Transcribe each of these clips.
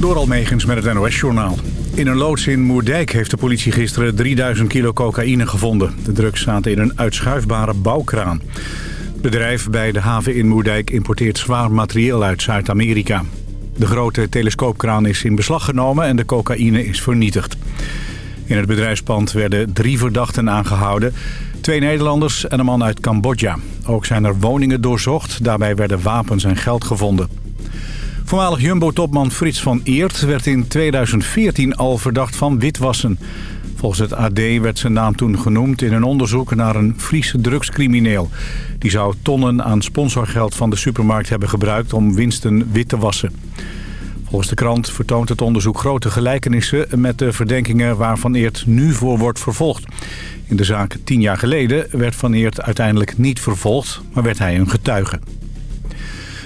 Door Almegens met het NOS-journaal. In een loods in Moerdijk heeft de politie gisteren 3000 kilo cocaïne gevonden. De drugs zaten in een uitschuifbare bouwkraan. Het bedrijf bij de haven in Moerdijk importeert zwaar materieel uit Zuid-Amerika. De grote telescoopkraan is in beslag genomen en de cocaïne is vernietigd. In het bedrijfspand werden drie verdachten aangehouden. Twee Nederlanders en een man uit Cambodja. Ook zijn er woningen doorzocht. Daarbij werden wapens en geld gevonden. Voormalig Jumbo-topman Frits van Eert werd in 2014 al verdacht van witwassen. Volgens het AD werd zijn naam toen genoemd in een onderzoek naar een Friese drugscrimineel. Die zou tonnen aan sponsorgeld van de supermarkt hebben gebruikt om winsten wit te wassen. Volgens de krant vertoont het onderzoek grote gelijkenissen met de verdenkingen waar Van Eert nu voor wordt vervolgd. In de zaak tien jaar geleden werd Van Eert uiteindelijk niet vervolgd, maar werd hij een getuige.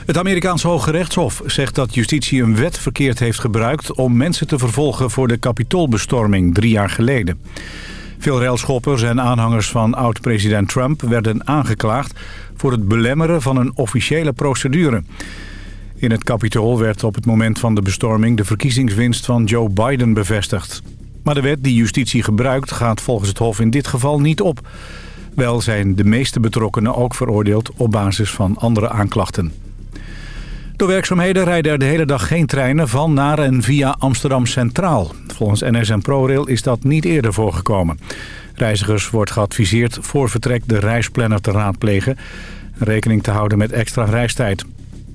Het Amerikaanse Hoge Rechtshof zegt dat justitie een wet verkeerd heeft gebruikt... om mensen te vervolgen voor de kapitoolbestorming drie jaar geleden. Veel railschoppers en aanhangers van oud-president Trump werden aangeklaagd... voor het belemmeren van een officiële procedure. In het kapitool werd op het moment van de bestorming... de verkiezingswinst van Joe Biden bevestigd. Maar de wet die justitie gebruikt gaat volgens het Hof in dit geval niet op. Wel zijn de meeste betrokkenen ook veroordeeld op basis van andere aanklachten. Door werkzaamheden rijden er de hele dag geen treinen van, naar en via Amsterdam Centraal. Volgens NS en ProRail is dat niet eerder voorgekomen. Reizigers wordt geadviseerd voor vertrek de reisplanner te raadplegen... rekening te houden met extra reistijd.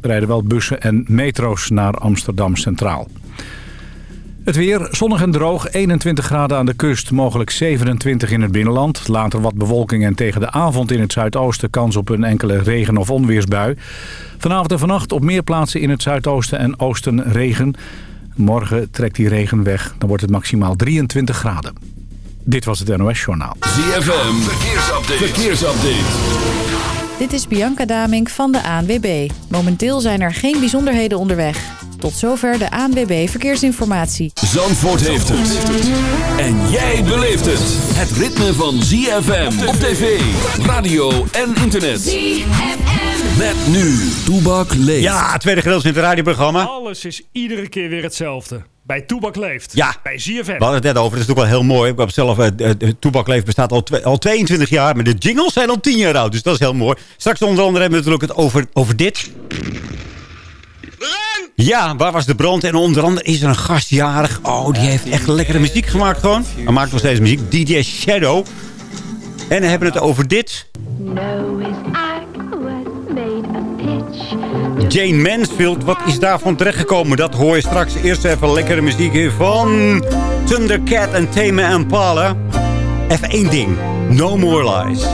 Er rijden wel bussen en metro's naar Amsterdam Centraal. Het weer, zonnig en droog, 21 graden aan de kust, mogelijk 27 in het binnenland. Later wat bewolking en tegen de avond in het zuidoosten kans op een enkele regen- of onweersbui. Vanavond en vannacht op meer plaatsen in het zuidoosten en oosten regen. Morgen trekt die regen weg, dan wordt het maximaal 23 graden. Dit was het NOS Journaal. ZFM, verkeersupdate. verkeersupdate. Dit is Bianca Damink van de ANWB. Momenteel zijn er geen bijzonderheden onderweg. Tot zover de ANWB Verkeersinformatie. Zandvoort heeft het. En jij beleeft het. Het ritme van ZFM op tv, radio en internet. ZFM. Met nu, Toebak leeft. Ja, tweede gedeelte in het radioprogramma. Alles is iedere keer weer hetzelfde. Bij Toebak Leeft. Ja. Bij ZFM. We hadden het net over. Dat is natuurlijk wel heel mooi. Ik heb zelf, uh, Toebak Leeft bestaat al, al 22 jaar. Maar de jingles zijn al 10 jaar oud. Dus dat is heel mooi. Straks onder andere hebben we natuurlijk het over, over dit. Ja, waar was de brand? En onder andere is er een gastjarig. Oh, die heeft echt lekkere muziek gemaakt gewoon. Hij maakt nog steeds muziek. DJ Shadow. En we hebben het over dit. Jane Mansfield, wat is daarvan terechtgekomen? Dat hoor je straks. Eerst even lekkere muziek van Thundercat en Tame Impala. Even één ding. No More Lies.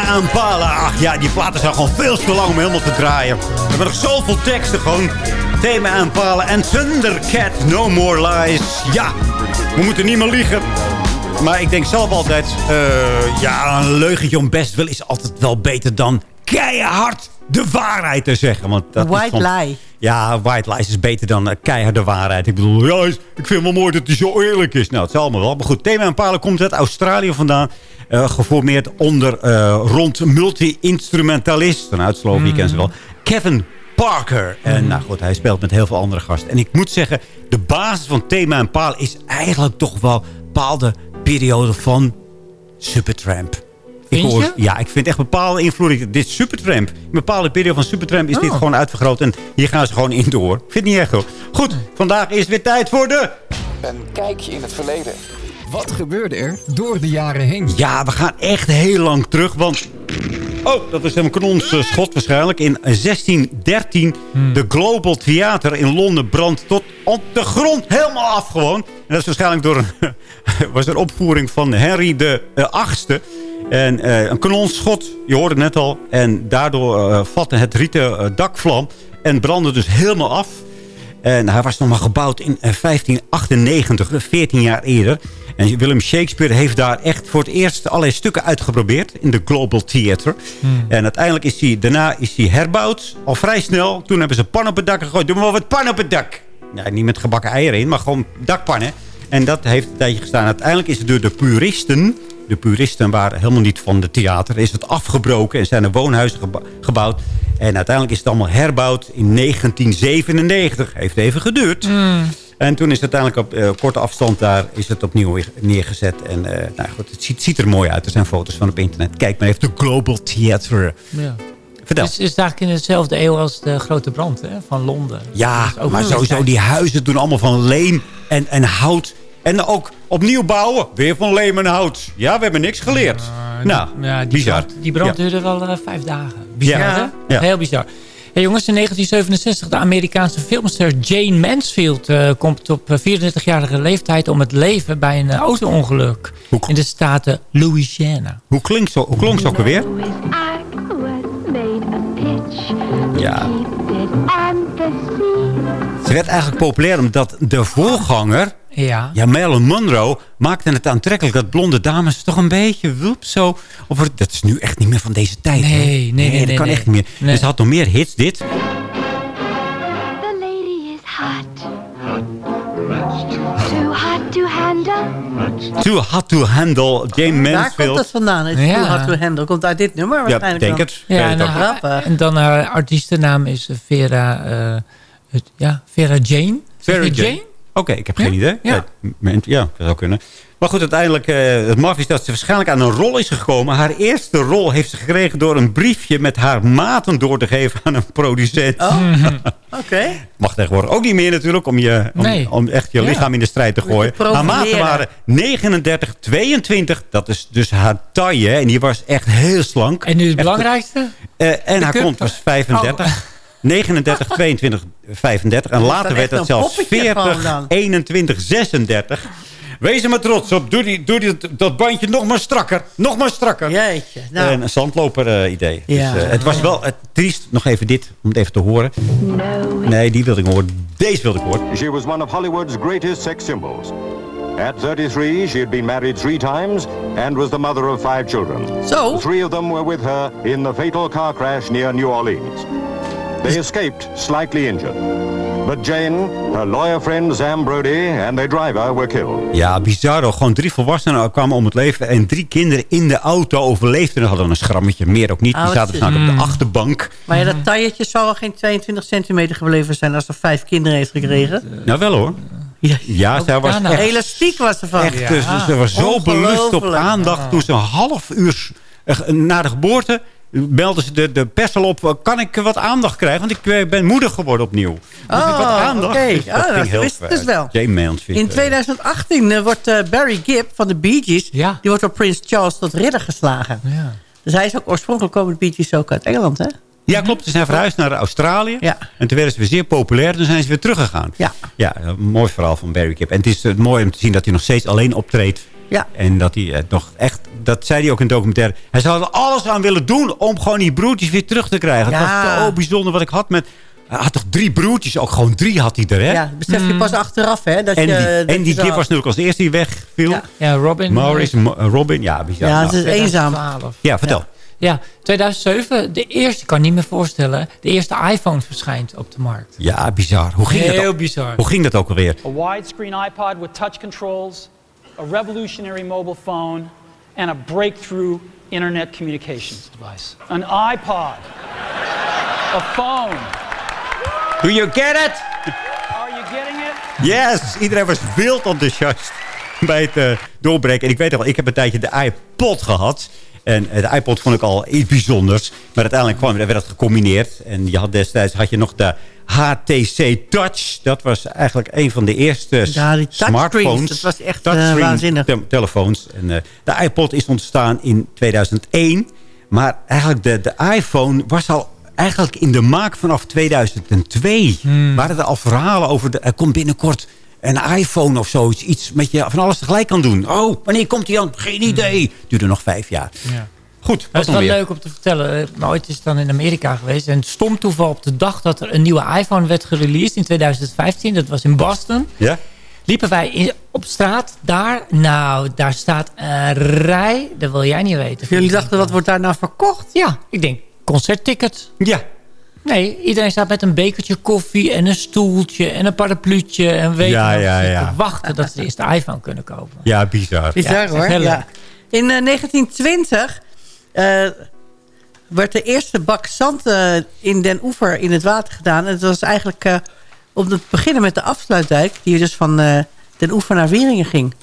Impala. Ach ja, die platen zijn gewoon veel te lang om helemaal te draaien. We hebben nog zoveel teksten gewoon. Thema Impala en Thundercat, No More Lies. Ja, we moeten niet meer liegen. Maar ik denk zelf altijd... Uh, ja, een leugentje om best wil is altijd wel beter dan keihard de waarheid te zeggen. Want dat white is van, lie. Ja, white lies is beter dan uh, keihard de waarheid. Ik bedoel, ja, ik vind het wel mooi dat hij zo eerlijk is. Nou, het is allemaal wel. Maar goed, Thema Impala komt uit Australië vandaan. Uh, geformeerd onder, uh, rond multi-instrumentalist. Een uitsloof, mm. je kent ze wel. Kevin Parker. En mm. nou goed, hij speelt met heel veel andere gasten. En ik moet zeggen, de basis van Thema Impala is eigenlijk toch wel een bepaalde periode van Supertramp. Ik hoor, ja, ik vind echt bepaalde invloed. Dit Supertramp. In een bepaalde periode van Supertramp is dit gewoon uitvergroot. En hier gaan ze gewoon in door. Ik vind het niet echt hoor. Goed, vandaag is weer tijd voor de... Een kijkje in het verleden. Wat gebeurde er door de jaren heen? Ja, we gaan echt heel lang terug, want... Oh, dat is een kanonschot waarschijnlijk. In 1613, hmm. de Global Theater in Londen brandt tot op de grond helemaal af gewoon. En dat is waarschijnlijk door een, was een opvoering van Henry de uh, Achtste. En uh, een kanonschot, je hoorde het net al. En daardoor uh, vatte het rieten dakvlam en brandde dus helemaal af. En hij was nog maar gebouwd in 1598, 14 jaar eerder. En Willem Shakespeare heeft daar echt voor het eerst allerlei stukken uitgeprobeerd. In de Global Theatre. Hmm. En uiteindelijk is hij, daarna is hij herbouwd. Al vrij snel. Toen hebben ze pan op het dak gegooid. Doe maar wat pan op het dak. Ja, niet met gebakken eieren in, maar gewoon dakpannen. En dat heeft een tijdje gestaan. Uiteindelijk is het door de puristen... De puristen waren helemaal niet van de theater. Is het afgebroken en zijn er woonhuizen gebouwd. En uiteindelijk is het allemaal herbouwd in 1997. Heeft even geduurd. Mm. En toen is het uiteindelijk op uh, korte afstand daar is het opnieuw neergezet. En uh, nou goed, het ziet, ziet, er mooi uit. Er zijn foto's van op internet. Kijk maar even de Global Theatre. Ja. Vertel. Het is, is eigenlijk in dezelfde eeuw als de grote brand hè, van Londen. Ja, maar sowieso die huizen doen allemaal van leem en, en hout. En ook opnieuw bouwen. Weer van leem en hout. Ja, we hebben niks geleerd. nou, ja, die bizar. Brand, die brand duurde wel uh, vijf dagen. Bizar, ja. hè? Heel bizar. Hey jongens, in 1967 de Amerikaanse filmster Jane Mansfield uh, komt op 34-jarige leeftijd om het leven bij een uh, auto-ongeluk in de staten Louisiana. Hoe klinkt zo, hoe klonk ze ook alweer? Ja. Ze werd eigenlijk populair omdat de voorganger ja. ja, Marilyn Monroe maakte het aantrekkelijk dat blonde dames toch een beetje woep zo. Of dat is nu echt niet meer van deze tijd. Nee, nee, nee, nee. Dat kan echt niet meer. Nee. Dus had nog meer hits, dit. The lady is hot. Too hot to handle. Too hot to handle. Jane Mansfield. Daar komt het vandaan. It's ja. Too hot to handle. Komt uit dit nummer waarschijnlijk. Ja, denk het. Ja, en, grappig. en dan haar artiestennaam is Vera, uh, ja, Vera Jane. Vera Jane? Oké, ik heb geen idee. Ja. ja, dat zou kunnen. Maar goed, uiteindelijk, uh, het maf is dat ze waarschijnlijk aan een rol is gekomen. Haar eerste rol heeft ze gekregen door een briefje met haar maten door te geven aan een producent. Oh, oké. Mag tegenwoordig ook niet meer natuurlijk, om, je, om, nee. om echt je lichaam in de strijd te gooien. Haar maten waren 39, 22, dat is dus haar taille. En die was echt heel slank. En nu het belangrijkste? Uh, en haar kont was 35. 39, 22, 35. En later werd het zelfs 40, 21, 36. Wees er maar trots op. Doe, die, doe die, dat bandje nog maar strakker. Nog maar strakker. Jeetje. Nou. een zandloper uh, idee. Ja. Dus, uh, het was wel uh, triest. Nog even dit, om het even te horen. Nee, die wilde ik horen. Deze wilde ik horen. She was one of Hollywood's greatest sex symbols. At 33, she had been married three times and was the mother of five children. So? Three of them were with her in the fatal car crash near New Orleans. They escaped slightly injured. But Jane, her lawyer friend Sam Brody and their driver were killed. Ja, bizarro. Gewoon drie volwassenen kwamen om het leven. En drie kinderen in de auto overleefden. En hadden een schrammetje, meer ook niet. Die oh, zaten dus op de mm. achterbank. Maar ja, dat tailletje zou wel geen 22 centimeter gebleven zijn... als er vijf kinderen heeft gekregen. Nou, wel hoor. Ja, ja zij was echt, elastiek was ze van. Echt, ja. dus, ze was zo belust op aandacht toen ze een half uur na de geboorte belden ze de, de pers al op. Kan ik wat aandacht krijgen? Want ik eh, ben moeder geworden opnieuw. Dus oh, wat aandacht. oké. Okay. Dus dat, oh, dat wist dus wel. In 2018 uh, wordt uh, Barry Gibb van de Bee Gees... Ja. die wordt door Prins Charles tot ridder geslagen. Ja. Dus hij is ook oorspronkelijk komen de Bee Gees ook uit Engeland, hè? Ja, klopt. Ze zijn verhuisd naar Australië. Ja. En toen werden ze weer zeer populair. Toen zijn ze weer teruggegaan. Ja. Ja, een mooi verhaal van Barry Gibb. En het is mooi om te zien dat hij nog steeds alleen optreedt ja. En dat hij het nog echt dat zei hij ook in de documentaire. Hij zou er alles aan willen doen om gewoon die broertjes weer terug te krijgen. Ja. Het was zo bijzonder wat ik had met... Hij had toch drie broertjes? Ook gewoon drie had hij er, hè? Ja, besef je pas achteraf, hè? Dat En je, die, dat en die je zo- was natuurlijk als eerste die wegviel. Ja. Ja, Robin. Maurice, Mo- eh, Robin, ja, bizar. Ja, het is eenzaam. 2012. ja, vertel. Ja, 2007, de eerste, ik kan niet meer voorstellen, de eerste iPhone verschijnt op de markt. Ja, bizar. Hoe ging, dat Heel ook, bizar. hoe ging dat ook alweer? A widescreen iPod with touch controls, a revolutionary mobile phone, and a breakthrough internet communications device. An iPod. A phone. Do you get it? Are you getting it? Yes! Iedereen was wild enthousiast bij het eh, doorbreken. En ik weet nog wel, ik heb een tijdje de iPod gehad. En eh, de iPod vond ik al iets bijzonders. Maar uiteindelijk kwam, werd het gecombineerd. En je had destijds had je nog de HTC Touch. Dat was eigenlijk een van de eerste Ja, die smartphones. dat was echt, eh, waanzinnig. te- telefoons. En, eh, de iPod is ontstaan in 2001. Maar eigenlijk de, de iPhone was al eigenlijk in de maak vanaf 2002. Waren er al verhalen over... De, er komt binnenkort een iPhone of zoiets. Iets met je van alles tegelijk kan doen. Oh, wanneer komt die aan? Geen idee. Duurde nog vijf jaar. Ja. Goed, Dat wat is wel leuk om te vertellen. Eh, Maar ooit is het dan in Amerika geweest. En stom toeval op de dag dat er een nieuwe iPhone werd gereleased in 2015. Dat was in Boston. Ja? Liepen wij in, op straat daar. Nou, daar staat een rij. Dat wil jij niet weten. Jullie dachten, wat wordt daar nou verkocht? Ja, ik denk concertticket. Ja. Nee, iedereen staat met een bekertje koffie en een stoeltje en een parapluutje. En weet Ja, ja, ja. wachten dat ze de eerste iPhone kunnen kopen. Ja, bizar. Bizar dat hoor. In eh, 1920 eh, werd de eerste bak zand eh, in Den Oever in het water gedaan. En het was eigenlijk eh, om te beginnen met de afsluitdijk... die dus van eh, Den Oever naar Wieringen ging.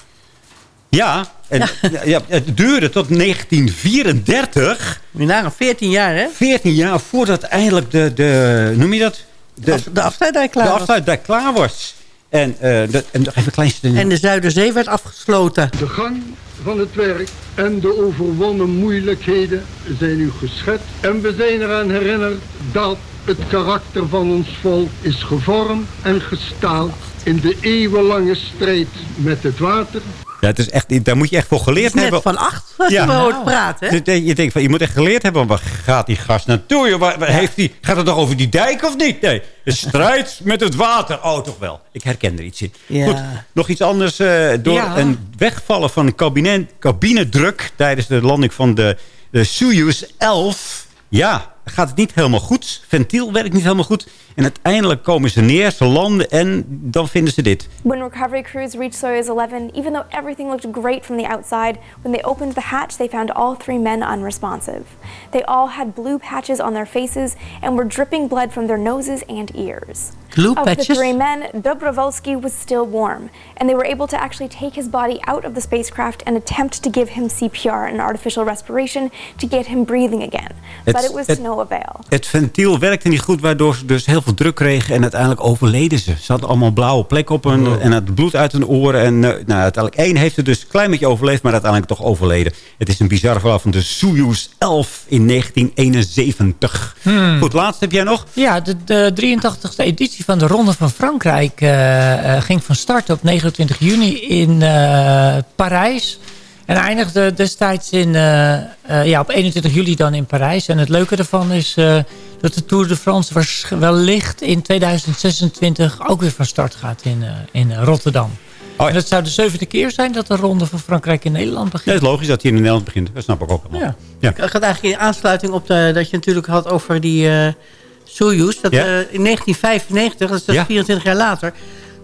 Ja, en, ja. ja, het duurde tot 1934. Nu na 14 jaar, hè? 14 jaar voordat eindelijk de, de noem je dat? De, Af- de afsluitdijk klaar de was. afsluitdijk klaar was. En, eh de, en even een klein stukje. En de Zuiderzee werd afgesloten. De gang van het werk en de overwonnen moeilijkheden zijn u geschetst. En we zijn eraan herinnerd dat het karakter van ons volk is gevormd en gestaald in de eeuwenlange strijd met het water. Ja, het is echt, daar moet je echt voor geleerd Het is net hebben. van acht als Ja. je Nou. praten. Je, denkt van, je moet echt geleerd hebben. Waar gaat die gast naartoe? joh? Waar, waar heeft die, gaat het toch over die dijk of niet? Nee, de strijd met het water. Oh, toch wel. Ik herken er iets in. Ja. Goed, nog iets anders. eh, door Ja. een wegvallen van een cabinedruk... tijdens de landing van de, de Soyuz 11... ja, gaat het niet helemaal goed. Ventiel werkt niet helemaal goed. En uiteindelijk komen ze neer, ze landen en dan vinden ze dit. When recovery crews reached Soyuz 11, even though everything looked great from the outside, when they opened the hatch, they found all three men unresponsive. They all had blue patches on their faces and were dripping blood from their noses and ears. Blue of the patches? three men, Dobrovolsky was still warm, and they were able to actually take his body out of the spacecraft and attempt to give him CPR, an artificial respiration, to get him breathing again. Het- but it was het- to no avail. Het ventiel werkte niet goed, waardoor ze dus heel veel druk kregen. En uiteindelijk overleden ze. Ze hadden allemaal blauwe plekken op hun, en het bloed uit hun oren. En eh, nou, uiteindelijk één heeft het dus een klein beetje overleefd, maar uiteindelijk toch overleden. Het is een bizar verhaal van de Soyuz 11 in 1971. Goed, laatste heb jij nog? Ja, de, de 83e editie van de Ronde van Frankrijk eh, eh, ging van start op 29 juni in eh, Parijs. En eindigde destijds in, eh, eh, ja, op 21 juli dan in Parijs. En het leuke ervan is eh, dat de Tour de France wellicht in 2026 ook weer van start gaat in, eh, in Rotterdam. ja. En dat zou de zevende keer zijn dat de Ronde van Frankrijk in Nederland Ja, begint. het is logisch dat hij in Nederland begint. Dat snap ik ook allemaal. Ja. Ja. Ik had eigenlijk in aansluiting op de, dat je natuurlijk had over die eh Soyuz. Dat Ja. eh, in 1995, dat is dus Ja. 24 jaar later...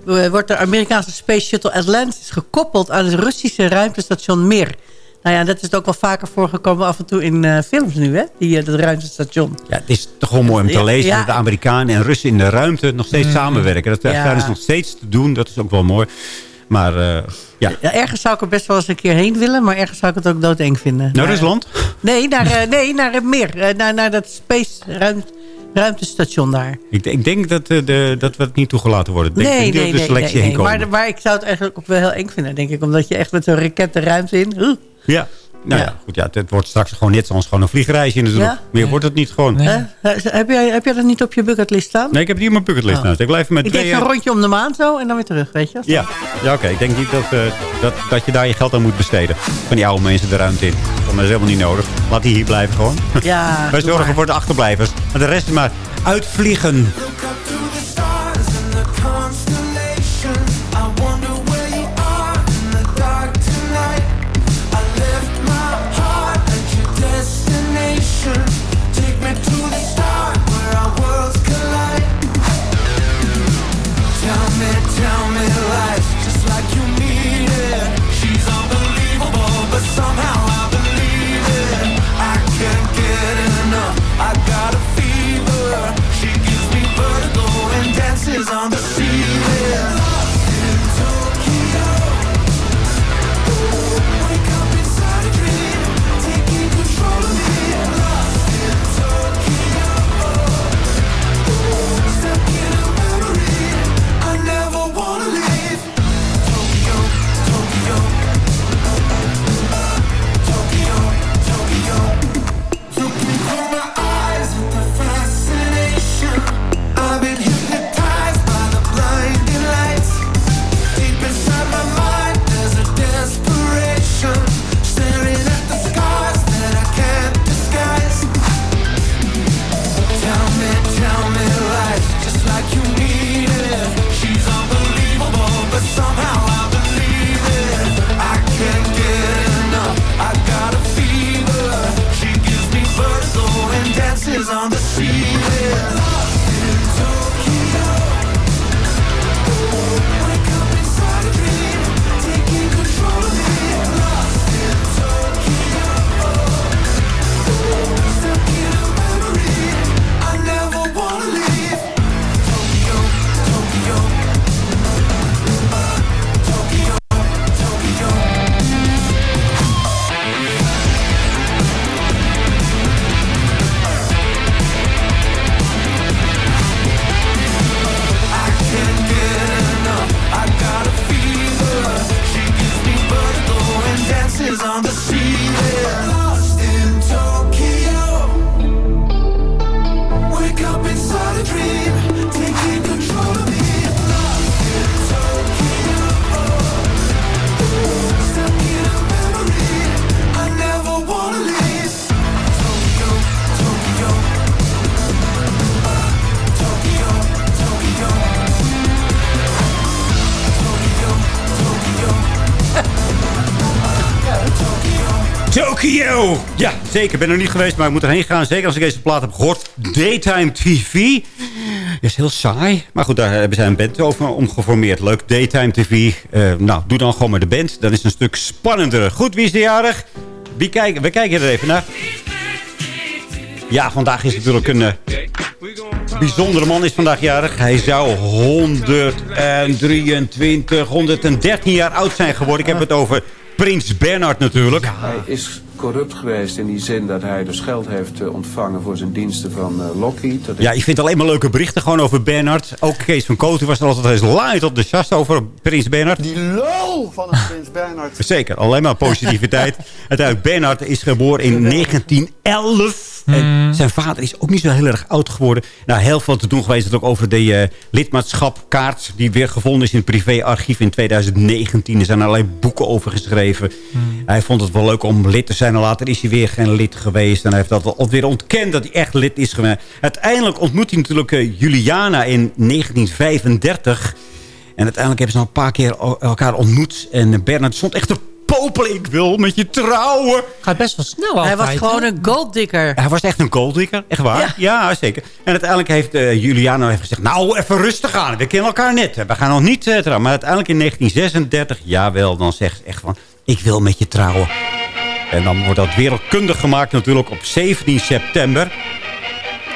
eh, wordt de Amerikaanse Space Shuttle Atlantis gekoppeld aan het Russische ruimtestation Mir. Nou ja, dat is ook wel vaker voorgekomen af en toe in eh, films nu, hè? Die, eh, dat ruimtestation. Ja, het is toch wel mooi om te lezen ja. dat de Amerikanen en Russen in de ruimte nog steeds samenwerken. Dat Ja. is nog steeds te doen. Dat is ook wel mooi. Maar ja, Ja, ergens zou ik er best wel eens een keer heen willen... maar ergens zou ik het ook doodeng vinden. naar Rusland. Nee, naar, nee, naar het Mir. Eh, naar, naar dat Space ruim, ruimtestation daar. Ik, ik denk dat, eh, de, dat we het niet toegelaten worden. Denk Nee, dat nee, de nee, selectie nee, heen nee. komen. Maar, maar ik zou het eigenlijk ook wel heel eng vinden, denk ik. Omdat je echt met zo'n raket de ruimte in... Oeh. Ja. Nou ja, goed, ja, het wordt straks gewoon net zoals gewoon een vliegreisje natuurlijk. Ja? Meer wordt het niet gewoon. Hè? Heb, jij, heb jij dat niet op je bucketlist staan? Nee, ik heb het niet op mijn bucketlist. Oh. nou. Ik blijf met Ik twee... een rondje om de maan zo en dan weer terug, weet je? Ja, ja oké. Ik denk niet dat, eh, dat, dat je daar je geld aan moet besteden. Van die oude mensen de ruimte in. Dat is helemaal niet nodig. Laat die hier blijven gewoon. Ja, Wij zorgen maar. voor de achterblijvers. Maar de rest is maar uitvliegen. Zeker. Ik ben er niet geweest, maar ik moet erheen gaan. Zeker als ik deze plaat heb gehoord. Daytime TV. is heel saai. Maar goed, daar hebben zij een band over omgeformeerd. Leuk, Daytime TV. Eh, nou, doe dan gewoon maar de band. Dan is het een stuk spannender. Goed, wie is de jarig? Wie kijken? We kijken er even naar. Ja, vandaag is natuurlijk een eh, bijzondere man is vandaag jarig. Hij zou 123, 113 jaar oud zijn geworden. Ik heb het over Prins Bernhard natuurlijk. Hij is corrupt geweest in die zin dat hij dus geld heeft eh, ontvangen voor zijn diensten van eh, Lockheed. Dat Ja, je vindt alleen maar leuke berichten gewoon over Bernhard. Ook Kees van Koten was er altijd eens light op de chast over Prins Bernhard. Die lul van een prins Bernhard. Zeker, alleen maar positiviteit. Uiteindelijk, Bernhard is geboren in 1911. En zijn vader is ook niet zo heel erg oud geworden. Nou, heel veel te doen geweest is ook over de eh, lidmaatschapkaart... die weer gevonden is in het privéarchief in 2019. Er zijn allerlei boeken over geschreven. Hij vond het wel leuk om lid te zijn. En later is hij weer geen lid geweest. En hij heeft dat al weer ontkend dat hij echt lid is geweest. Uiteindelijk ontmoet hij natuurlijk eh, Juliana in 1935... En uiteindelijk hebben ze nog een paar keer elkaar ontmoet. En Bernard stond echt te popelen. Ik wil met je trouwen. Gaat best wel snel Hij was altijd, gewoon een golddigger. Hij was echt een golddigger. Echt waar? Ja, zeker. En uiteindelijk heeft eh, Juliana even gezegd... Nou, even rustig aan. We kennen elkaar net. We gaan nog niet eh, trouwen. Maar uiteindelijk in 1936... Jawel, dan zegt ze echt van... Ik wil met je trouwen. En dan wordt dat wereldkundig gemaakt natuurlijk op 17 september.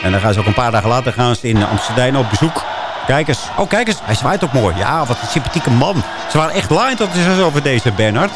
En dan gaan ze ook een paar dagen later gaan ze in Amsterdam op bezoek. Kijk eens. Oh, kijk eens. Hij zwaait ook mooi. Ja, wat een sympathieke man. Ze waren echt blind op over deze Bernard.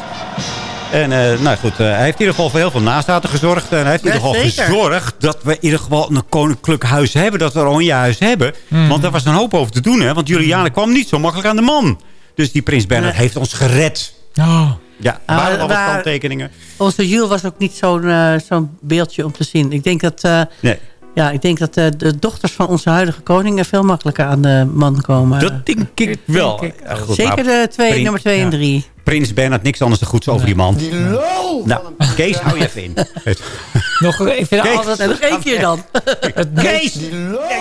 En eh, nou goed, eh, hij heeft in ieder geval voor heel veel nazaten gezorgd. En hij heeft in ieder geval zeker. gezorgd dat we in ieder geval een koninklijk huis hebben. Dat we een huis hebben. Want daar was een hoop over te doen. Hè? Want Juliana kwam niet zo makkelijk aan de man. Dus die prins Bernard heeft ons gered. Oh. Ja, er Ah, waren al wat kanttekeningen. Onze Jules was ook niet zo'n eh, zo'n beeldje om te zien. Ik denk dat, Nee. Ja, ik denk dat eh, de dochters van onze huidige koning... veel makkelijker aan de man komen. Dat denk ik wel. Goed, Zeker de twee, Prins- nummer 2 en ja. 3. Prins Bernhard niks anders dan goeds over die man. Die lul! Nou, Kees, hou je even in. Nog, ik vind Kees. altijd nog één keer dan. het Kees! meest,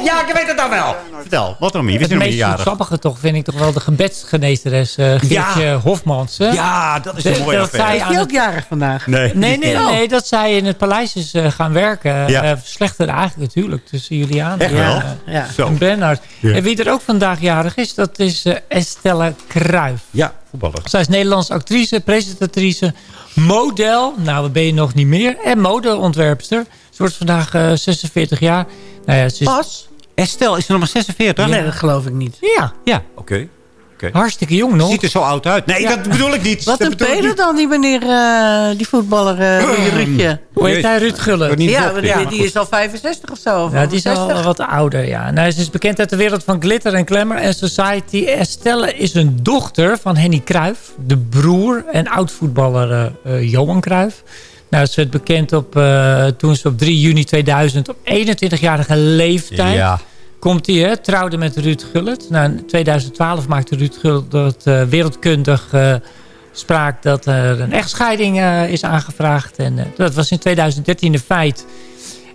Ja, ik weet het nou wel. Vertel, wat dan? Je wist het meest grappige toch vind ik toch wel de gebedsgenezeres eh Geertje Hofmans. hè? Ja, dat is een mooie dat zij Is aan het ook jarig vandaag? Nee, Nee, nee, nee, dat zij in het paleis is eh, gaan werken. Ja. eh verslechterde eigenlijk het huwelijk tussen Echt en, wel? eh, Ja. En Bernhard. Ja. En wie er ook vandaag jarig is, dat is Estelle Kruijf. Ja, voetballer. Zij is Nederlandse actrice, presentatrice, model. Nou, wat ben je nog niet meer. En modeontwerpster. Ze wordt vandaag eh, 46 jaar. Nou ja, ze is, Pas? Estelle, is er nog maar 46? Nee, dat geloof ik niet. ja, Ja, oké. Hartstikke jong nog. Ziet er zo oud uit. Nee, Ja. dat bedoel ik niet. Wat dat een niet. dan, die meneer, eh, die voetballer, eh die Ruudje. Hoe heet hij? Ruud Gullit. Ja, die, die is al 65 of zo. Of Ja, die is al 60. wat ouder, ja. Nou, ze is bekend uit de wereld van glitter en glamour en society. Estelle is een dochter van Henny Cruijff, de broer en oud-voetballer eh, eh, Johan Cruijff. Nou, ze werd bekend op, eh, toen ze op 3 juni 2000 op 21-jarige leeftijd... Ja. Komt hij, hè, trouwde met Ruud Gullit. Nou, in 2012 maakte Ruud Gullit eh, wereldkundig eh, spraak dat er een echtscheiding eh, is aangevraagd. En eh, dat was in 2013 een feit.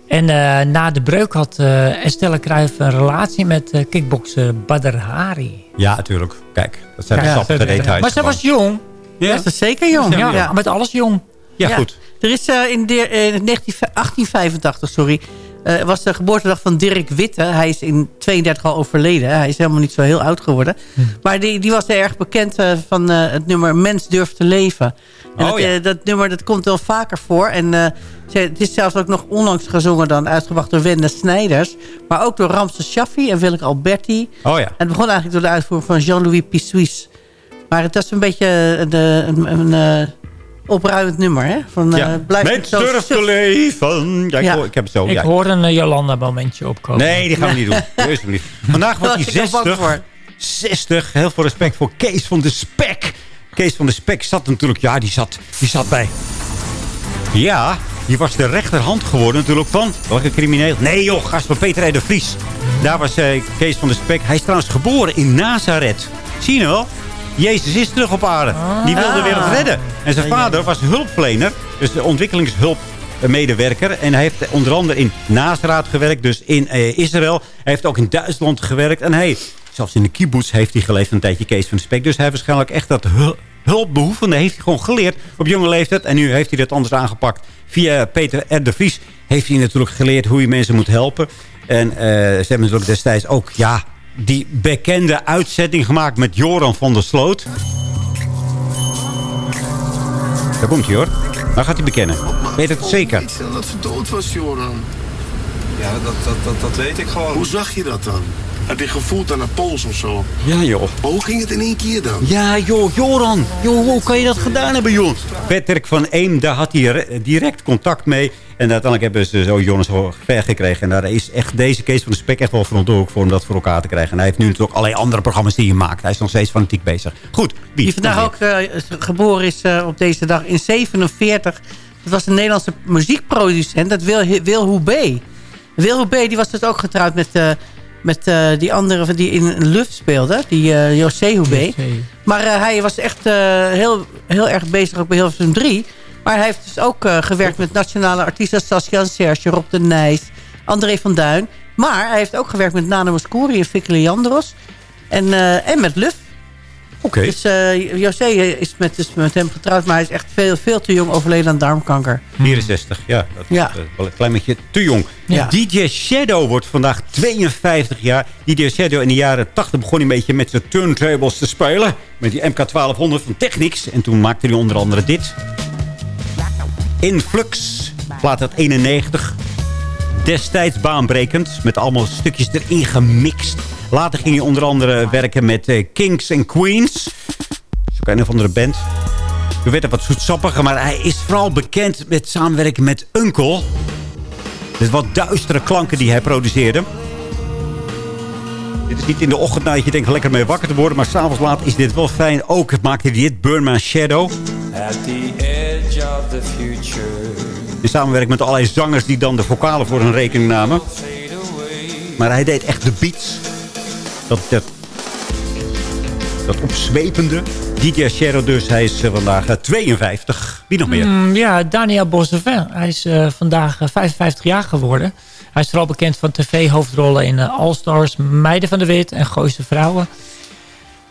En eh, na de breuk had eh Estelle Cruijff een relatie met eh kickbokser Badr Hari. Ja, natuurlijk. Kijk, dat zijn de Ja, sappige ze- details. Maar ze was jong. Ja, Dat is zeker jong. Ja, Ja. met alles jong. ja, Ja. goed. Er is eh, in, de, in 19 1885 sorry, eh, was de geboortedag van Dirk Witte. Hij is in 32 al overleden. Hij is helemaal niet zo heel oud geworden. Hm. Maar die, die was erg bekend eh, van eh, het nummer Mens durft te leven. En Oh, dat, ja. dat nummer dat komt wel vaker voor. En ze- het is zelfs ook nog onlangs gezongen dan, uitgebracht door Wende Snijders. Maar ook door Ramses Shaffi en Willeke Alberti. Oh ja. En het begon eigenlijk door de uitvoering van Jean-Louis Pissuis. Maar het was een beetje een, een, een, een, opruimend nummer. Hè? Van, ja. eh, blijf Met zo durf te leven. Ja, ik, Ja. hoor- ik heb het zo. Ik ja. hoor een eh, Jolanda momentje opkomen. Nee, die gaan we niet doen. Alsjeblieft. Vandaag wordt hij Daar was ik al bang 60. voor. 60. Heel veel respect voor Kees van de Spek. Kees van de Spek zat natuurlijk... Ja, die zat, die zat bij... Ja, die was de rechterhand geworden natuurlijk van... Welke crimineel? Nee joh, gast van Peter R. de Vries. Daar was eh, Kees van de Spek. Hij is trouwens geboren in Nazareth. Zie je wel? Jezus is terug op aarde. Die wilde de wereld redden. En zijn vader was hulpverlener. Dus de ontwikkelingshulpmedewerker. En hij heeft onder andere in Nazareth gewerkt. Dus in eh, Israël. Hij heeft ook in Duitsland gewerkt. En hij, zelfs in de kibbutz heeft hij geleefd een tijdje Kees van de Spek. Dus hij heeft waarschijnlijk echt dat hul- hulpbehoevende heeft hij gewoon geleerd op jonge leeftijd. En nu heeft hij dat anders aangepakt. Via Peter R. de Vries heeft hij natuurlijk geleerd hoe je mensen moet helpen. En eh, ze hebben natuurlijk destijds ook, ja, die bekende uitzetting gemaakt met Joran van der Sloot. Daar komt hij hoor. Nou gaat hij bekennen. Weet het zeker? Niet dat ze dood was, Joran. Ja, dat, dat, dat, dat weet ik gewoon. Hoe zag je dat dan? Heb je gevoeld aan de pols of zo? Ja joh. Maar hoe ging het in één keer dan? Ja, joh, Joran. Joh, hoe kan je dat gedaan hebben, joh? Patrick van Eem, daar had hij re- direct contact mee. En uiteindelijk hebben ze zo Jonas zo ver gekregen. En daar is echt deze Kees van de Spek echt wel verantwoordelijk voor om dat voor elkaar te krijgen. En hij heeft nu natuurlijk allerlei andere programma's die hij maakt. Hij is nog steeds fanatiek bezig. Goed, wie? Die vandaag ook eh, geboren is eh, op deze dag in 47. Dat was een Nederlandse muziekproducent. Dat Wil, Wil Hoebe. Wil Hoebe die was dus ook getrouwd met, eh, met eh, die andere die in Luft speelde. Die eh José Hoebe. Maar eh, hij was echt eh, heel, heel erg bezig ook bij Hilversum 3. Maar hij heeft dus ook eh, gewerkt met nationale artiesten... Saskia Serge, Rob de Nijs, André van Duin. Maar hij heeft ook gewerkt met Nana Mouskouri en Vicky Leandros. En, eh, en met Luf. Oké. Dus eh, José is met, is met hem getrouwd... maar hij is echt veel, veel te jong overleden aan darmkanker. 64, ja. Dat Ja. is wel een klein beetje te jong. Ja. DJ Shadow wordt vandaag 52 jaar. DJ Shadow in de jaren 80 begon hij een beetje met zijn turntables te spelen. Met die MK1200 van Technics. En toen maakte hij onder andere dit. Influx, plaat uit 91. Destijds baanbrekend, met allemaal stukjes erin gemixt. Later ging hij onder andere werken met eh, Kings and Queens. Ook een of andere band. Toen werd het wat zoetsappiger, maar hij is vooral bekend met samenwerken met Uncle. Dit wat duistere klanken die hij produceerde. Dit is niet in de ochtend nou dat je denkt lekker mee wakker te worden. Maar s'avonds laat is dit wel fijn. Ook maakte hij dit, Burn My Shadow. At the edge of the. In samenwerking met allerlei zangers die dan de vocalen voor hun rekening namen. Maar hij deed echt de beats. Dat, dat, dat opzwepende. DJ Shadow dus, hij is eh, vandaag eh, 52. Wie nog meer? Mm, ja, Daniel Bossevin. Hij is eh, vandaag eh, 55 jaar geworden. Hij is vooral bekend van tv-hoofdrollen in eh, All Stars, Meiden van de Wit en Gooise Vrouwen.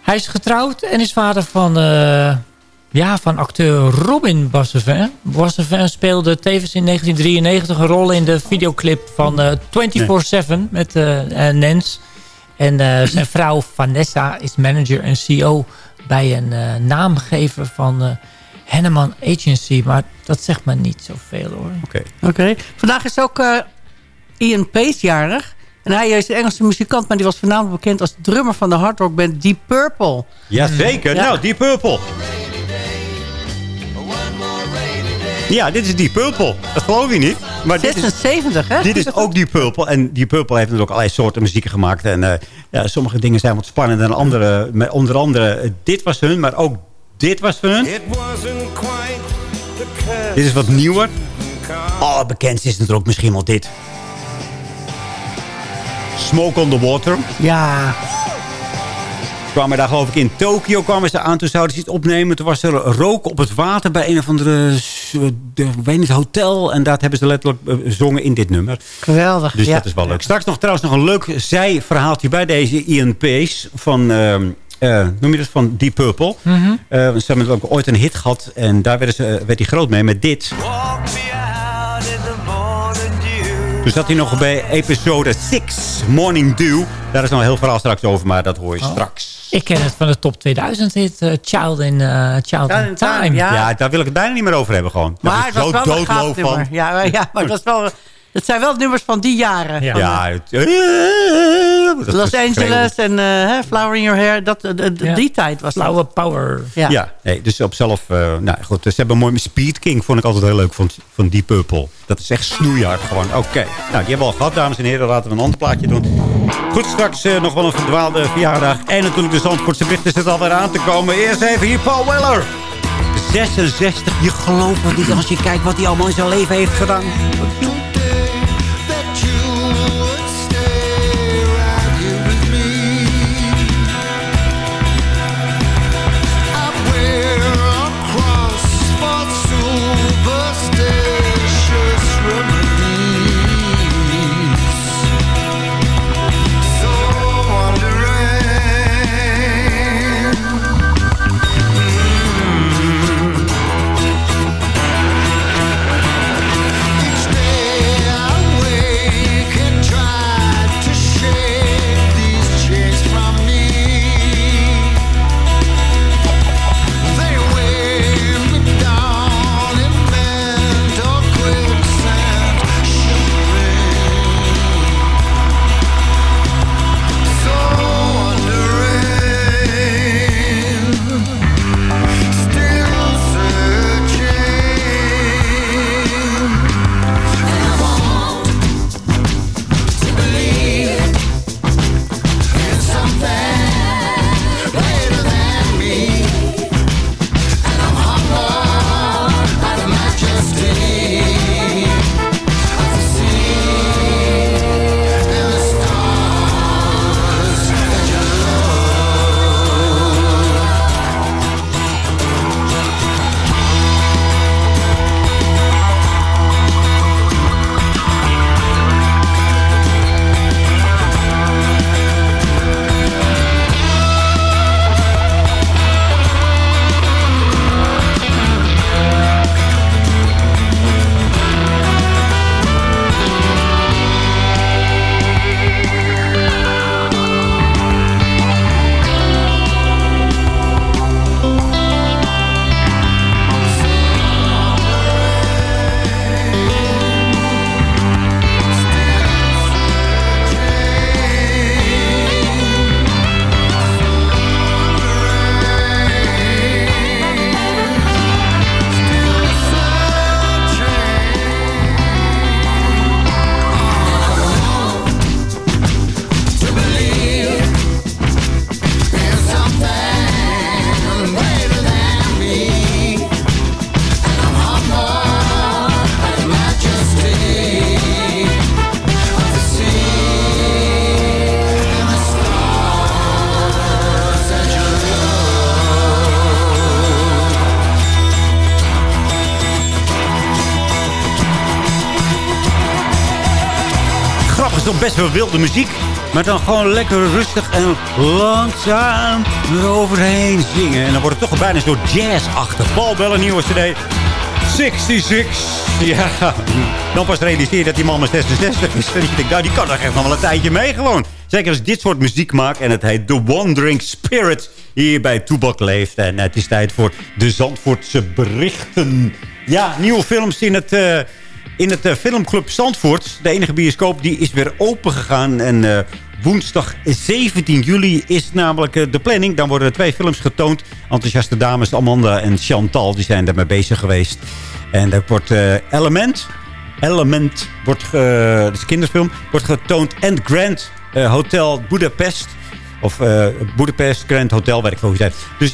Hij is getrouwd en is vader van, eh, ja, van acteur Robin Bossevin. Bossevin speelde tevens in 1993 een rol in de videoclip van eh, 24-7 met eh eh, Nens. En eh, zijn vrouw Vanessa is manager en CEO bij een eh, naamgever van eh Henneman Agency. Maar dat zegt me niet zoveel hoor. Oké. Oké. Vandaag is ook eh, Ian Pace jarig. En hij is een Engelse muzikant, maar die was voornamelijk bekend als drummer van de hardrockband Deep Purple. Jazeker. Ja. Nou, Deep Purple. Ja, dit is Deep Purple. Dat geloof je niet. Maar dit is, 76, hè? dit is ook Deep Purple. En Deep Purple heeft natuurlijk allerlei soorten muziek gemaakt. En eh, ja, sommige dingen zijn wat spannender dan andere. Met onder andere, eh, dit was hun, maar ook dit was van hun. Dit is wat nieuwer. Oh, bekend is natuurlijk misschien wel dit. Smoke on the Water. Ja. Kwamen daar geloof ik in Tokio kwamen ze aan. Toen zouden ze iets opnemen. Toen was er rook op het water bij een of andere ik weet niet, hotel. En dat hebben ze letterlijk eh, gezongen in dit nummer. Geweldig, Dus ja. dat is wel leuk. Straks nog trouwens nog een leuk zijverhaaltje bij deze Ian Pace. Van, ehm, eh, noem je dat, van Deep Purple. Mhm. Eh, ze hebben ook ooit een hit gehad. En daar werden ze, eh, werd hij groot mee met dit. Toen zat hij nog bij episode 6, Morning Dew. Daar is nog heel verhaal straks over, maar dat hoor je Oh. straks. Ik ken het van de top 2000 hit eh, Child in, eh, Child in in Time, Time. ja. Ja. daar wil ik het bijna niet meer over hebben gewoon. Daar Maar ben het ik was wel nummer. van. Ja, maar- ja, maar dat, is wel, dat zijn wel nummers van die jaren. Ja, Van, ja eh, het- dat Los is Angeles en eh, Flower in Your Hair. Dat, eh, de- de- Ja. Die tijd was dat. Flower Power. Ja. Ja, nee, dus op zelf... eh, nou goed, ze hebben een mooi... Speed King vond ik altijd heel leuk van, van Deep Purple. Dat is echt snoeihard gewoon. Oké, nou die hebben we al gehad, dames en heren. Laten we een ander plaatje doen. Goed, straks eh, nog wel een verdwaalde verjaardag. En natuurlijk de Zandvoortse is het alweer aan te komen. Eerst even hier Paul Weller. 66, je gelooft het niet als je kijkt wat hij allemaal in zijn leven heeft gedaan. Wilde muziek. Maar dan gewoon lekker rustig en langzaam eroverheen zingen. En dan wordt het toch bijna zo jazzachtig. Paul Bell, een nieuwe cd. 66. Ja, dan pas realiseer je dat die man maar 66 is. Nou, die kan toch echt nog wel een tijdje mee gewoon. Zeker als dit soort muziek maakt. En het heet The Wandering Spirit. Hier bij Toebak leeft. En het is tijd voor de Zandvoortse berichten. Ja, nieuwe films in het... eh, in het eh, filmclub Zandvoort. De enige bioscoop die is weer open gegaan. En eh, woensdag 17 juli is namelijk eh, de planning. Dan worden er twee films getoond. Enthousiaste dames Amanda en Chantal die zijn daarmee bezig geweest. En er wordt Element... Element wordt, ge, dat is wordt getoond. En Grand Hotel Budapest. Of Budapest Grand Hotel, weet ik hoe het. Dus,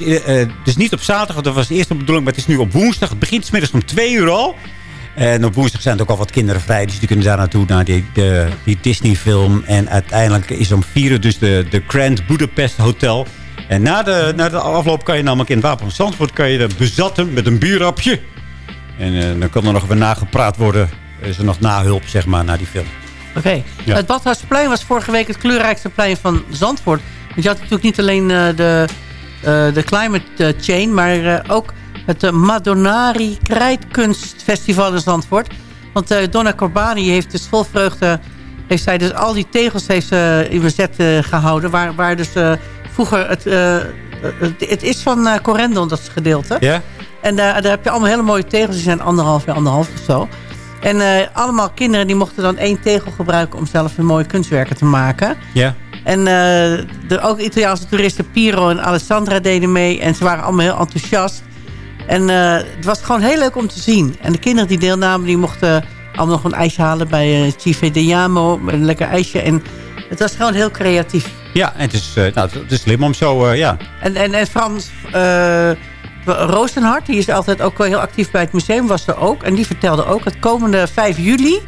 dus niet op zaterdag, dat was de eerste bedoeling. Maar het is nu op woensdag. Het begint 's middags om twee uur al. En op woensdag zijn er ook al wat kinderen vrij. Dus die kunnen daar naartoe, naar die, de, die Disney-film. En uiteindelijk is om vier uur dus de, de Grand Budapest Hotel. En na de, na de afloop kan je namelijk in het Wapen van Zandvoort... kan je bezatten met een bierapje. En eh, dan kan er nog weer nagepraat worden. Is er nog nahulp, zeg maar, naar die film. Oké. Ja. Het Badhuisplein was vorige week het kleurrijkste plein van Zandvoort. Want je had natuurlijk niet alleen eh, de, eh, de Climate Chain... maar ook het eh, Madonnari Krijtkunstfestival in Zandvoort. Want eh, Donna Corbani heeft dus vol vreugde... heeft zij dus al die tegels heeft, ze in bezet eh, gehouden... waar, waar dus eh, vroeger... Het, eh, het, het is van eh Corendon, dat gedeelte. Ja? En daar, daar heb je allemaal hele mooie tegels. Die zijn anderhalf bij anderhalf of zo. En eh, allemaal kinderen die mochten dan één tegel gebruiken... om zelf een mooie kunstwerken te maken. Ja. En eh, de, ook Italiaanse toeristen Piro en Alessandra deden mee. En ze waren allemaal heel enthousiast. En eh, het was gewoon heel leuk om te zien. En de kinderen die deelnamen, die mochten allemaal nog een ijsje halen... bij uh, Cive de Jamo, een lekker ijsje. En het was gewoon heel creatief. Ja, en het is, eh, nou, het is slim om zo, eh, ja. En, en, en Frans eh Roosenhart, die is altijd ook wel heel actief bij het museum, was er ook. En die vertelde ook, het komende 5 juli,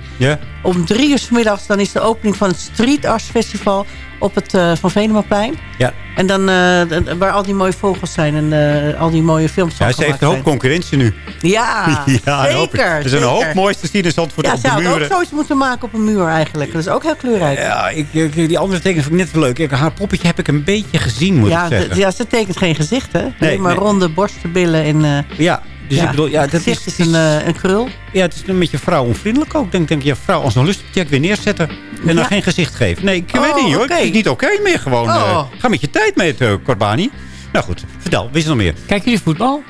om drie uur 's middags... dan is de opening van het Street Arts Festival op het eh, Van Venemaplein. Ja. En dan, eh, waar al die mooie vogels zijn en eh, al die mooie films van Ja, ze heeft een hoop zijn. concurrentie nu. Ja, ja hoop. zeker. Er is een hoop moois te zien in Zandvoort Ja, op ze de had ook muren. zoiets moeten maken op een muur eigenlijk. Dat is ook heel kleurrijk. Ja, ik, ik- die andere tekenen vind ik net wel leuk. Ik, haar poppetje heb ik een beetje gezien, moet ja, ik zeggen. ja, ze tekent geen gezicht, hè? Nee, Nee, maar nee. ronde borsten, billen en... eh, Ja, dus ja, ik bedoel, ja, dat is, is, een, eh, een krul. Ja, het is een beetje vrouwonvriendelijk ook. Denk, denk je, vrouw, als een lustcheck weer neerzetten en dan Ja. geen gezicht geven. Nee, ik Oh, weet niet hoor. oké. Het is niet oké meer gewoon. Oh. eh, ga met je tijd mee, uh, Corbani. Nou goed, vertel, wist je nog meer? Kijken jullie voetbal?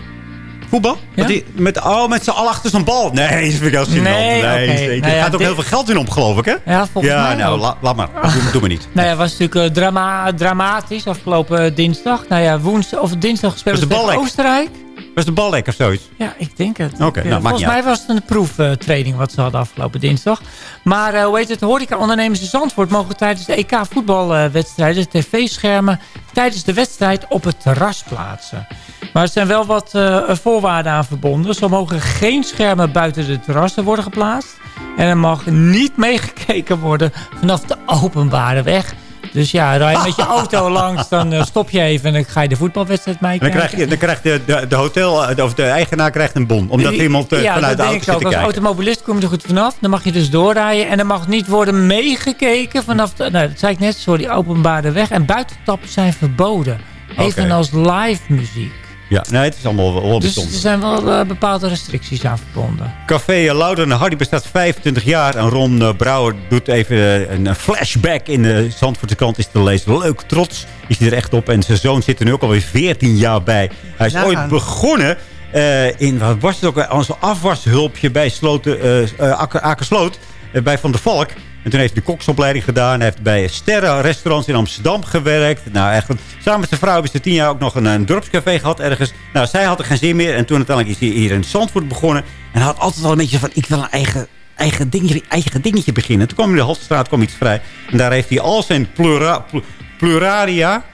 Voetbal? Ja? Want die- met, oh, met z'n allen achter zo'n bal. Nee, dat vind ik gênant. Nee, Nee, oké. zeker. Nou ja, gaat ook dit- heel veel geld in om, geloof ik, hè? Ja, volgens ja, mij nou, la- laat maar. Doe, doe maar niet. Nou ja, het was natuurlijk eh, drama, dramatisch afgelopen dinsdag. Nou ja, woensdag of dinsdag speelden de bal tegen? Oostenrijk. Was de bal lekker of zoiets? Ja, ik denk het. Oké, nou, Volgens mij was het een proeftraining wat ze hadden afgelopen dinsdag. Maar eh, hoe heet het, horecaondernemers in Zandvoort mogen tijdens de EK voetbalwedstrijden de tv-schermen tijdens de wedstrijd op het terras plaatsen. Maar er zijn wel wat eh, voorwaarden aan verbonden. Zo mogen geen schermen buiten de terrassen worden geplaatst. En er mag niet meegekeken worden vanaf de openbare weg. Dus ja, rij je met je auto langs, dan eh, stop je even en dan ga je de voetbalwedstrijd En dan krijg je, dan krijgt de, de, de hotel, eh, of de eigenaar krijgt een bon. Omdat iemand eh, ja, vanuit de auto zit te Als kijken. automobilist kom je er goed vanaf. Dan mag je dus doorrijden. En er mag niet worden meegekeken vanaf de... Nou, dat zei ik net, sorry, openbare weg. En buitentappen zijn verboden. Evenals live muziek. Ja, nee, het is allemaal wel, Dus er bijzonder. zijn wel eh, bepaalde restricties aan verbonden. Café Louder en Hardy bestaat 25 jaar. En Ron eh, Brouwer doet even eh, een flashback in de Zandvoortse krant is te lezen. Leuk, trots is hij er echt op. En zijn zoon zit er nu ook alweer 14 jaar bij. Hij is ooit begonnen eh, in, wat was het ook, als een afwashulpje bij Sloten, Akersloot. bij Van der Valk. En toen heeft hij de koksopleiding gedaan. Hij heeft bij sterrenrestaurants in Amsterdam gewerkt. Nou, echt, samen met zijn vrouw hebben ze tien jaar ook nog een, een dorpscafé gehad ergens. Nou, zij had er geen zin meer. En toen uiteindelijk is hij hier in Zandvoort begonnen. En hij had altijd al een beetje van, ik wil een eigen, eigen, dingetje, eigen dingetje beginnen. Toen kwam hij in de Haltestraat, kwam iets vrij. En daar heeft hij al zijn plura, pl- pluraria...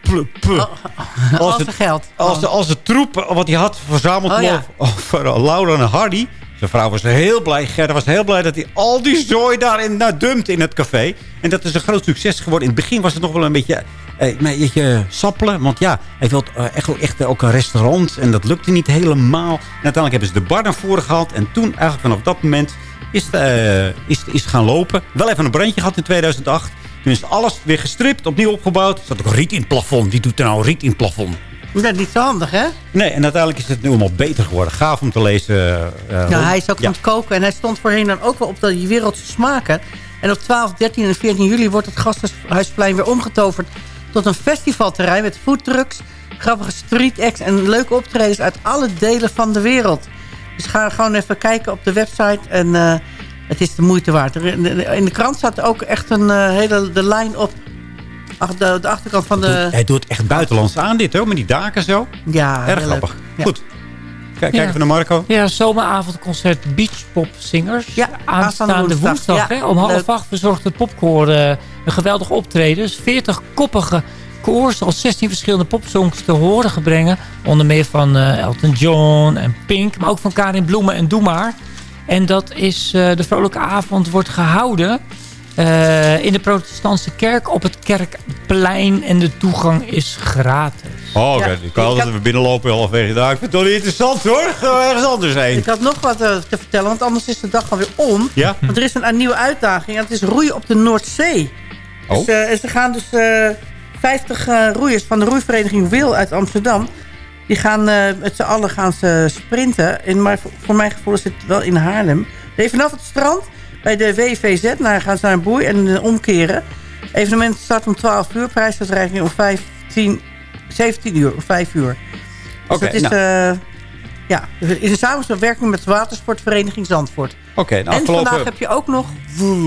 pl- pl- Al het- geld. als de, als de troep wat hij had verzameld Oh, ja. over Laura en Hardy. Zijn vrouw was heel blij. Gerda was heel blij dat hij al die zooi daarin nou, dumpte in het café. En dat is een groot succes geworden. In het begin was het nog wel een beetje, eh, een beetje sappelen. Want ja, hij wilde eh, echt, echt ook een restaurant. En dat lukte niet helemaal. En uiteindelijk hebben ze de bar naar voren gehaald. En toen eigenlijk vanaf dat moment is, eh, is, is gaan lopen. Wel even een brandje gehad in 2008. Toen is alles weer gestript, opnieuw opgebouwd. Er zat ook riet in het plafond. Wie doet er nou riet in het plafond? Dat is niet zo handig, hè? Nee, en uiteindelijk is het nu allemaal beter geworden. Gaaf om te lezen. eh, Ja, hij is ook ja. aan het koken. En hij stond voorheen dan ook wel op de wereldse smaken. En op 12, 13 en 14 juli wordt het Gasthuisplein weer omgetoverd... tot een festivalterrein met foodtrucks, grappige street acts... en leuke optredens uit alle delen van de wereld. Dus ga gewoon even kijken op de website en eh, het is de moeite waard. In de, krant staat ook echt een eh, hele de lijn op... Ach, de, de achterkant van de... Hij doet echt buitenlands aan dit, hoor. Met die daken zo. Ja, Erg heel grappig. Ja. Goed. Kijk, kijk Ja. even naar Marco. Ja, zomeravondconcert Beachpop Singers. Ja, aanstaande aanstaande woensdag. woensdag, ja. hè, om half Leuk. acht verzorgt het popkoor eh, een geweldig optreden. 40 koppige koors al 16 verschillende popsongs te horen gebrengen. Onder meer van eh, Elton John en Pink. Maar ook van Karin Bloemen en Doe Maar. En dat is, eh, de vrolijke avond wordt gehouden... eh, in de protestantse kerk op het kerkplein. En de toegang is gratis. Oh, oké. Ja, ik kan altijd even binnenlopen halverwege de dag. Ik vind het toch niet interessant, hoor. Gaan we ergens anders heen. Ik had nog wat eh, te vertellen, want anders is de dag alweer om. Ja? Want er is een, een nieuwe uitdaging en het is roeien op de Noordzee. Oh. Dus, eh, en ze gaan dus eh 50 eh, roeiers van de roeivereniging Wil uit Amsterdam... die gaan eh, met z'n allen gaan ze sprinten. En, maar voor, voor mijn gevoel is het wel in Haarlem. Nee, vanaf het strand bij de WVZ naar, gaan ze naar een boei en omkeren. Evenement start om 12 uur, prijsuitreiking om 15, 17 uur of 5 uur. Dus Oké, dat is... nou. eh, ja, dus in samenwerking met de watersportvereniging Zandvoort. Oké, nou, En afgelopen... vandaag heb je ook nog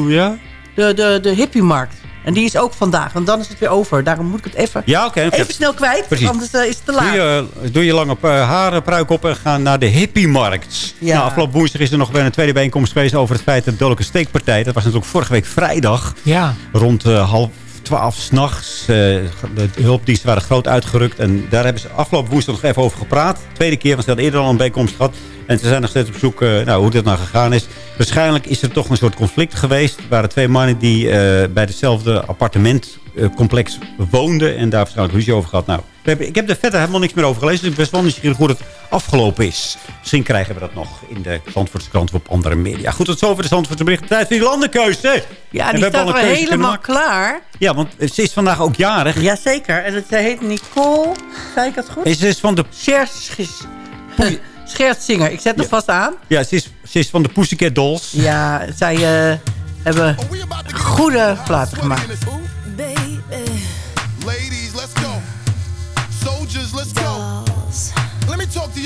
Ja? de, de, de hippiemarkt. En die is ook vandaag, want dan is het weer over. Daarom moet ik het even, Ja, oké. even snel kwijt, Precies. anders eh, is het te Doe laat. je, doe je lange uh, haren, pruik op en ga naar de hippiemarkt. Ja. Nou, afgelopen woensdag is er nog weer een tweede bijeenkomst geweest over het feit dat de dodelijke steekpartij. Dat was natuurlijk vorige week vrijdag. Ja. Rond eh, half twaalf s'nachts. Uh, de hulpdiensten waren groot uitgerukt. En daar hebben ze afgelopen woensdag nog even over gepraat. Tweede keer, want ze hadden eerder al een bijeenkomst gehad. En ze zijn nog steeds op zoek uh, nou, hoe dit nou gegaan is. Waarschijnlijk is er toch een soort conflict geweest. Er waren twee mannen die uh, bij hetzelfde appartementcomplex woonden. En daar waarschijnlijk ruzie over gehad. Nou, ik heb er verder helemaal niks meer over gelezen. Dus ik ben best wel nieuwsgierig hoe het afgelopen is. Misschien krijgen we dat nog in de Zandvoortse krant of op andere media. Goed, tot zover de Zandvoortse bericht. Tijd voor die landenkeuze. Ja, die staat wel helemaal klaar. Ja, want ze is vandaag ook jarig. Jazeker. En het heet Nicole. Zei ik dat goed? Ze is van de... Schertsinger. Ik zet hem ja. vast aan. Ja, ze is, ze is van de Pussycat Dolls. Ja, zij uh, hebben goede platen gemaakt. Ladies,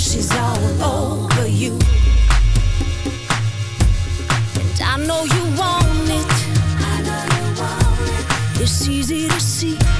she's all over you. And I know you want it. It's easy to see.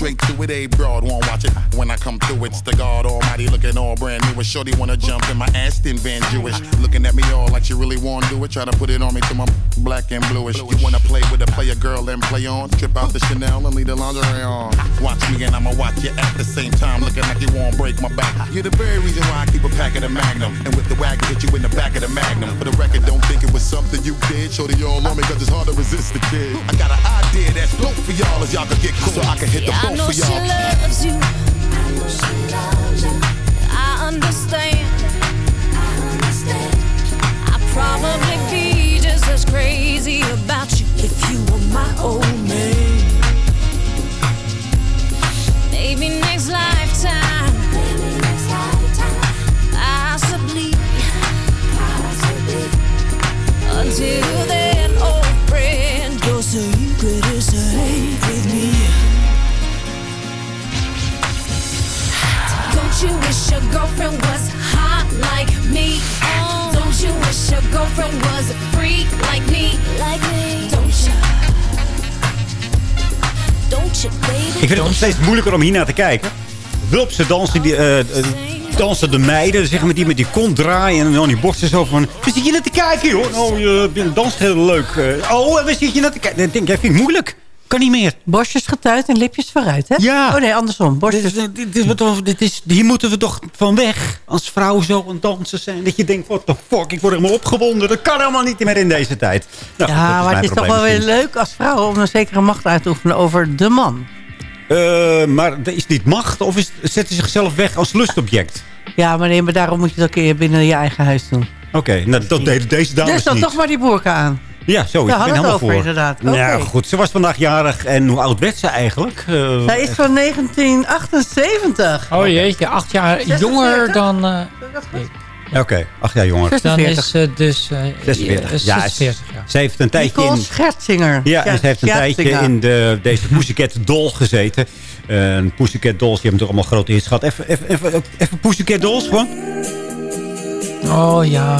straight to it. A broad won't watch it come through. It's the God Almighty looking all brand new. And shorty wanna jump in my Aston Van Jewish. Looking at me all like she really wanna do it. Try to put it on me till my black and bluish. You wanna play with a player girl and play on? Trip out the Chanel and leave the lingerie on. Watch me and I'ma watch you at the same time. Looking like you won't break my back. You're the very reason why I keep a pack of the Magnum. And with the wagon, hit you in the back of the Magnum. For the record, don't think it was something you did. Shorty y'all on me cause it's hard to resist the kid. I got an idea that's dope for y'all as y'all can get cool. So I can hit the I both for she y'all. loves you. I understand. I'd probably be just as crazy about you if you were my girlfriend was hot like me? Don't you wish your girlfriend was a freak like me? Like me? Don't you? Ik vind het nog steeds moeilijker om hier naar te kijken. Wulpse dansen, die, eh, dansen de meiden, zeg maar, die met die kont draaien en dan die borsten zo van... Waar zit je naar te kijken, joh? Oh, je danst heel leuk. eh. oh, en waar zit je naar te kijken? Ik denk, jij vindt het moeilijk. Kan niet meer. Borstjes getuid en lipjes vooruit, hè? Ja. Oh nee, andersom. Borstjes... Dit, dit, dit, dit, dit is, hier moeten we toch van weg. Als vrouwen zo het dansen zijn. Dat je denkt, what the fuck, ik word helemaal opgewonden. Dat kan helemaal niet meer in deze tijd. Nou, ja, maar het is toch wel weer leuk als vrouw om een zekere macht uit te oefenen over de man. Eh, maar is dit macht of is, zet hij zichzelf weg als lustobject? Ja, maar, nee, maar daarom moet je dat een keer binnen je eigen huis doen. Oké, nou, dat deden deze dames dus dan niet. toch maar die boerka aan. Ja, zo. Daar ik ben hadden helemaal het over, voor. inderdaad. Nou, Oké. goed. Ze was vandaag jarig. En hoe oud werd ze eigenlijk? Eh, Zij is van 1978. Oh jeetje, acht jaar jonger dan... eh, ja, Oké, acht jaar jonger. dan is ze dus... eh, 46. eh, Ja, 46 ze- jaar. ze heeft een tijdje Nicole in... Scherzinger. Ja, en ze heeft een tijdje in de, deze Pussycat Doll gezeten. Eh, Een Pussycat Dolls, die hebben toch allemaal grote hits gehad. Even, even, even, even Pussycat Dolls gewoon. Oh ja.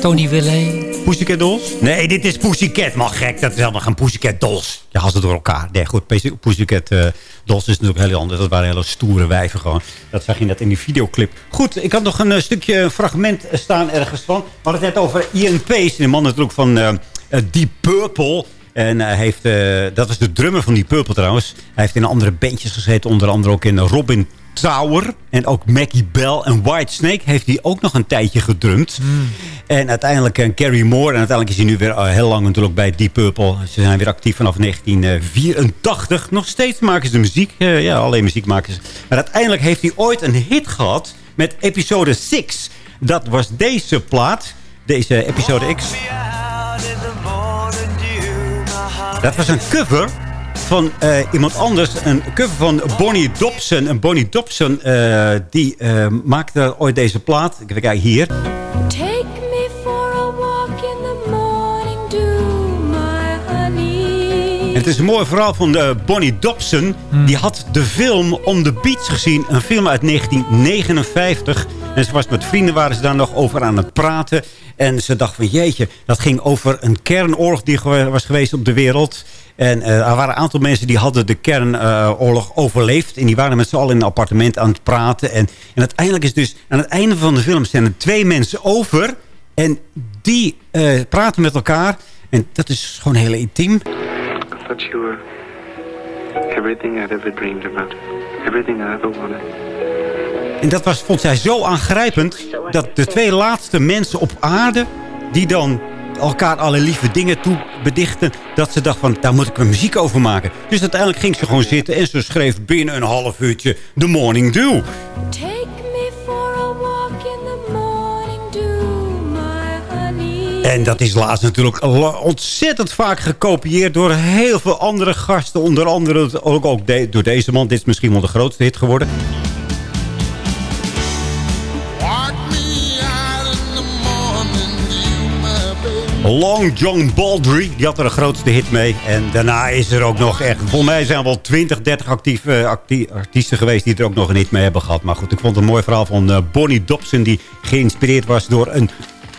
Tony Willet. Pussycat Dolls? Nee, dit is Pussycat, man gek. Dat is helemaal geen Pussycat Dolls. Je haalt het door elkaar. Nee, goed, Pussy- Pussycat eh, Dolls is natuurlijk heel anders. Dat waren hele stoere wijven gewoon. Dat zag je net in die videoclip. Goed, ik had nog een eh, stukje fragment staan ergens van. We hadden het net over Ian Pace. De man natuurlijk van eh, Deep Purple. En hij heeft, dat was de drummer van Deep Purple trouwens. Hij heeft in andere bandjes gezeten. Onder andere ook in Robin Tower. En ook Maggie Bell en White Snake heeft hij ook nog een tijdje gedrumd. En uiteindelijk uh, Carrie Moore. En uiteindelijk is hij nu weer uh, heel lang natuurlijk bij Deep Purple. Ze zijn weer actief vanaf 1984. Nog steeds maken ze de muziek. Uh, ja, alleen muziek maken ze. Maar uiteindelijk heeft hij ooit een hit gehad met episode 6. Dat was deze plaat. Deze episode X. Dat was een cover van uh, iemand anders. Een cover van Bonnie Dobson. En Bonnie Dobson uh, die uh, maakte ooit deze plaat. Even kijken hier. Take me for a walk in the morning dew, my honey. En het is een mooi verhaal van Bonnie Dobson. Hmm. Die had de film On the Beach gezien. Een film uit 1959. En ze was met vrienden, waren ze daar nog over aan het praten. En ze dacht van jeetje, dat ging over een kernoorlog die was geweest op de wereld. En uh, er waren een aantal mensen die hadden de kernoorlog uh, overleefd. En die waren met z'n allen in een appartement aan het praten. En, en uiteindelijk is dus aan het einde van de film zijn er twee mensen over. En die uh, praten met elkaar. En dat is gewoon heel intiem. You were everything I'd ever dreamed about. Everything I ever wanted. En dat was, vond zij zo aangrijpend... dat de twee laatste mensen op aarde... die dan elkaar alle lieve dingen toe bedichten... dat ze dacht van, daar moet ik mijn muziek over maken. Dus uiteindelijk ging ze gewoon zitten... en ze schreef binnen een half uurtje The Morning Dew. Take me for a walk in the morning dew, my honey. En dat is laatst natuurlijk ontzettend vaak gekopieerd... door heel veel andere gasten. Onder andere ook, ook de, door deze man. Dit is misschien wel de grootste hit geworden. Long John Baldry, die had er de grootste hit mee. En daarna is er ook nog echt... Volgens mij zijn er wel 20, 30 actieve, actie, artiesten geweest... die er ook nog een hit mee hebben gehad. Maar goed, ik vond het een mooi verhaal van uh, Bonnie Dobson... die geïnspireerd was door een,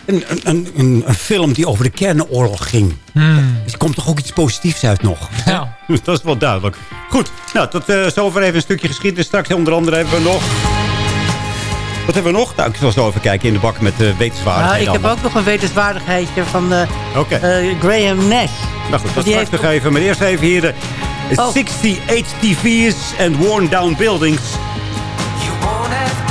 een, een, een, een film die over de kernoorlog ging. Hmm. Dus er komt toch ook iets positiefs uit nog. Ja. dat is wel duidelijk. Goed, nou, tot eh, zover even een stukje geschiedenis. Straks onder andere hebben we nog... Wat hebben we nog? Nou, ik zal zo even kijken in de bak met de Nou, wetenswaardigheden. ik heb allemaal. ook nog een wetenswaardigheidje van eh, eh, Graham Nash. Nou goed, dat straks heeft nog even. Maar eerst even hier de Oh. 60 HTV's and worn down buildings. You won't have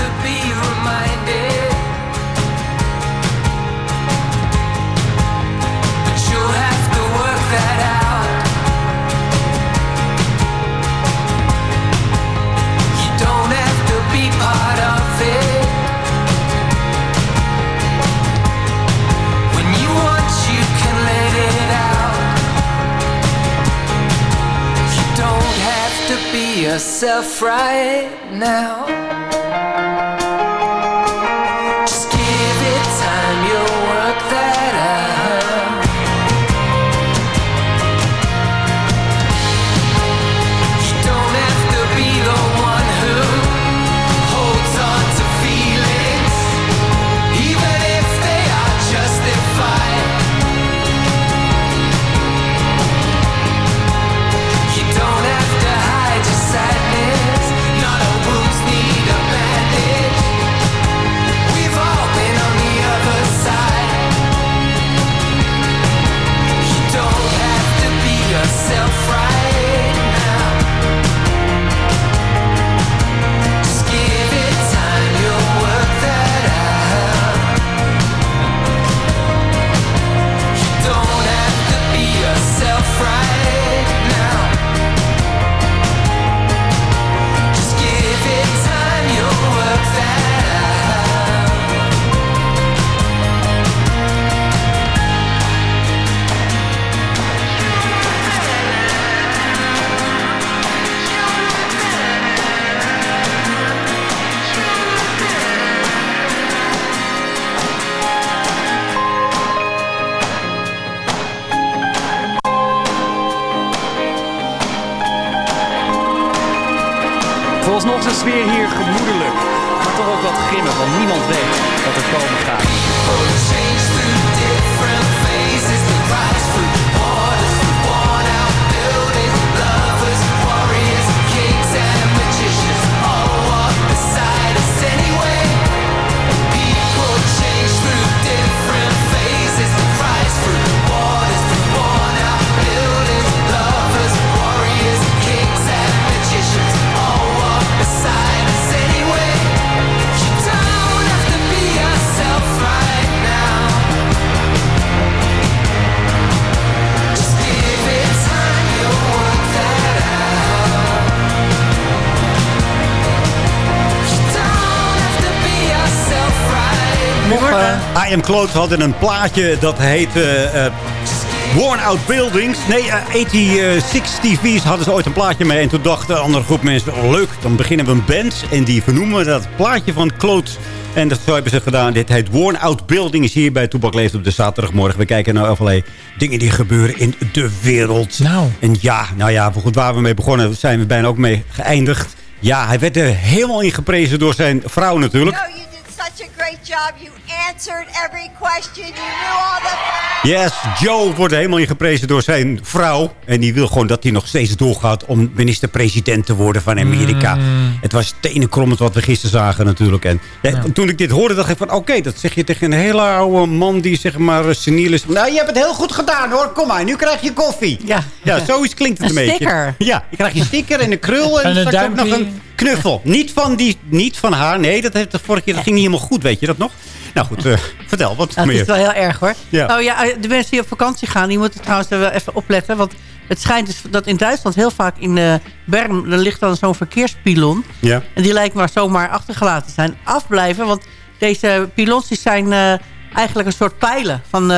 be yourself right now. Vooralsnog is de sfeer hier gemoedelijk. Maar toch ook wat grimmig, want niemand weet wat er komen gaat. Am Clothes hadden een plaatje dat heet eh, eh, Worn Out Buildings. Nee, uh, 80 TV's hadden ze ooit een plaatje mee. En toen dacht een andere groep mensen, oh, leuk, dan beginnen we een band. En die vernoemen we dat plaatje van Clothes. En dat zo hebben ze gedaan. Dit heet Worn Out Buildings hier bij Toebak Leeft op de zaterdagmorgen. We kijken naar allerlei dingen die gebeuren in de wereld. Nou. En ja, nou ja, goed, waar we mee begonnen zijn we bijna ook mee geëindigd. Ja, hij werd er helemaal in geprezen door zijn vrouw natuurlijk. Such a great job. You answered every question. You knew all the Yes, Joe wordt helemaal in geprezen door zijn vrouw. En die wil gewoon dat hij nog steeds doorgaat om minister-president te worden van Amerika. Het was tenenkrommend wat we gisteren zagen natuurlijk. En ja, toen ik dit hoorde dacht ik van oké, dat zeg je tegen een hele oude man die zeg maar eh, seniel is. Nou, je hebt het heel goed gedaan hoor. Kom maar, nu krijg je koffie. Ja, ja zoiets klinkt het een, Een beetje. sticker. Ja, je krijgt je sticker en een krul en, En straks ook nog een knuffel. Niet van, die, niet van haar, nee, dat heeft de vorige keer dat ging niet helemaal goed, weet je dat nog? Nou goed, eh, vertel wat Ja, het meer. is wel heel erg hoor. Ja. Nou ja, de mensen die op vakantie gaan, die moeten trouwens er wel even opletten. Want het schijnt dus dat in Duitsland heel vaak in eh Bern, er ligt dan zo'n verkeerspilon. Ja. En die lijkt maar zomaar achtergelaten te zijn. Afblijven, want deze pilons die zijn eh, eigenlijk een soort pijlen. Van, eh,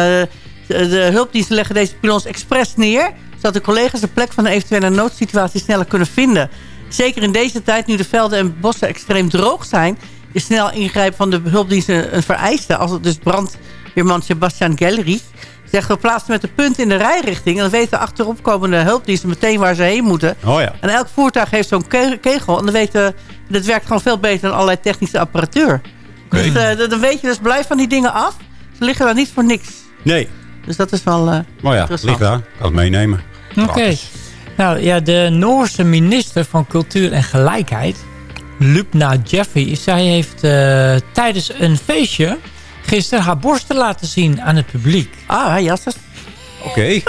de, de hulpdiensten leggen deze pilons expres neer... zodat de collega's de plek van een eventuele noodsituatie sneller kunnen vinden. Zeker in deze tijd, nu de velden en bossen extreem droog zijn... snel ingrijpen van de hulpdiensten een vereiste. Als het dus brandweerman Sebastian Gellerich zegt... we plaatsen met de punt in de rijrichting... en dan weten achteropkomende hulpdiensten meteen waar ze heen moeten. Oh ja. En elk voertuig heeft zo'n ke- kegel. En dan weten, dat werkt gewoon veel beter dan allerlei technische apparatuur. Dus eh, dan weet je dus, blijf van die dingen af. Ze liggen daar niet voor niks. Nee. Dus dat is wel eh Oh ja, interessant. ligt daar. Kan het meenemen. Oké. Nou ja, de Noorse minister van Cultuur en Gelijkheid, Lubna Jeffrey, zij heeft eh, tijdens een feestje gisteren haar borsten laten zien aan het publiek. Ah, jasses. Oké.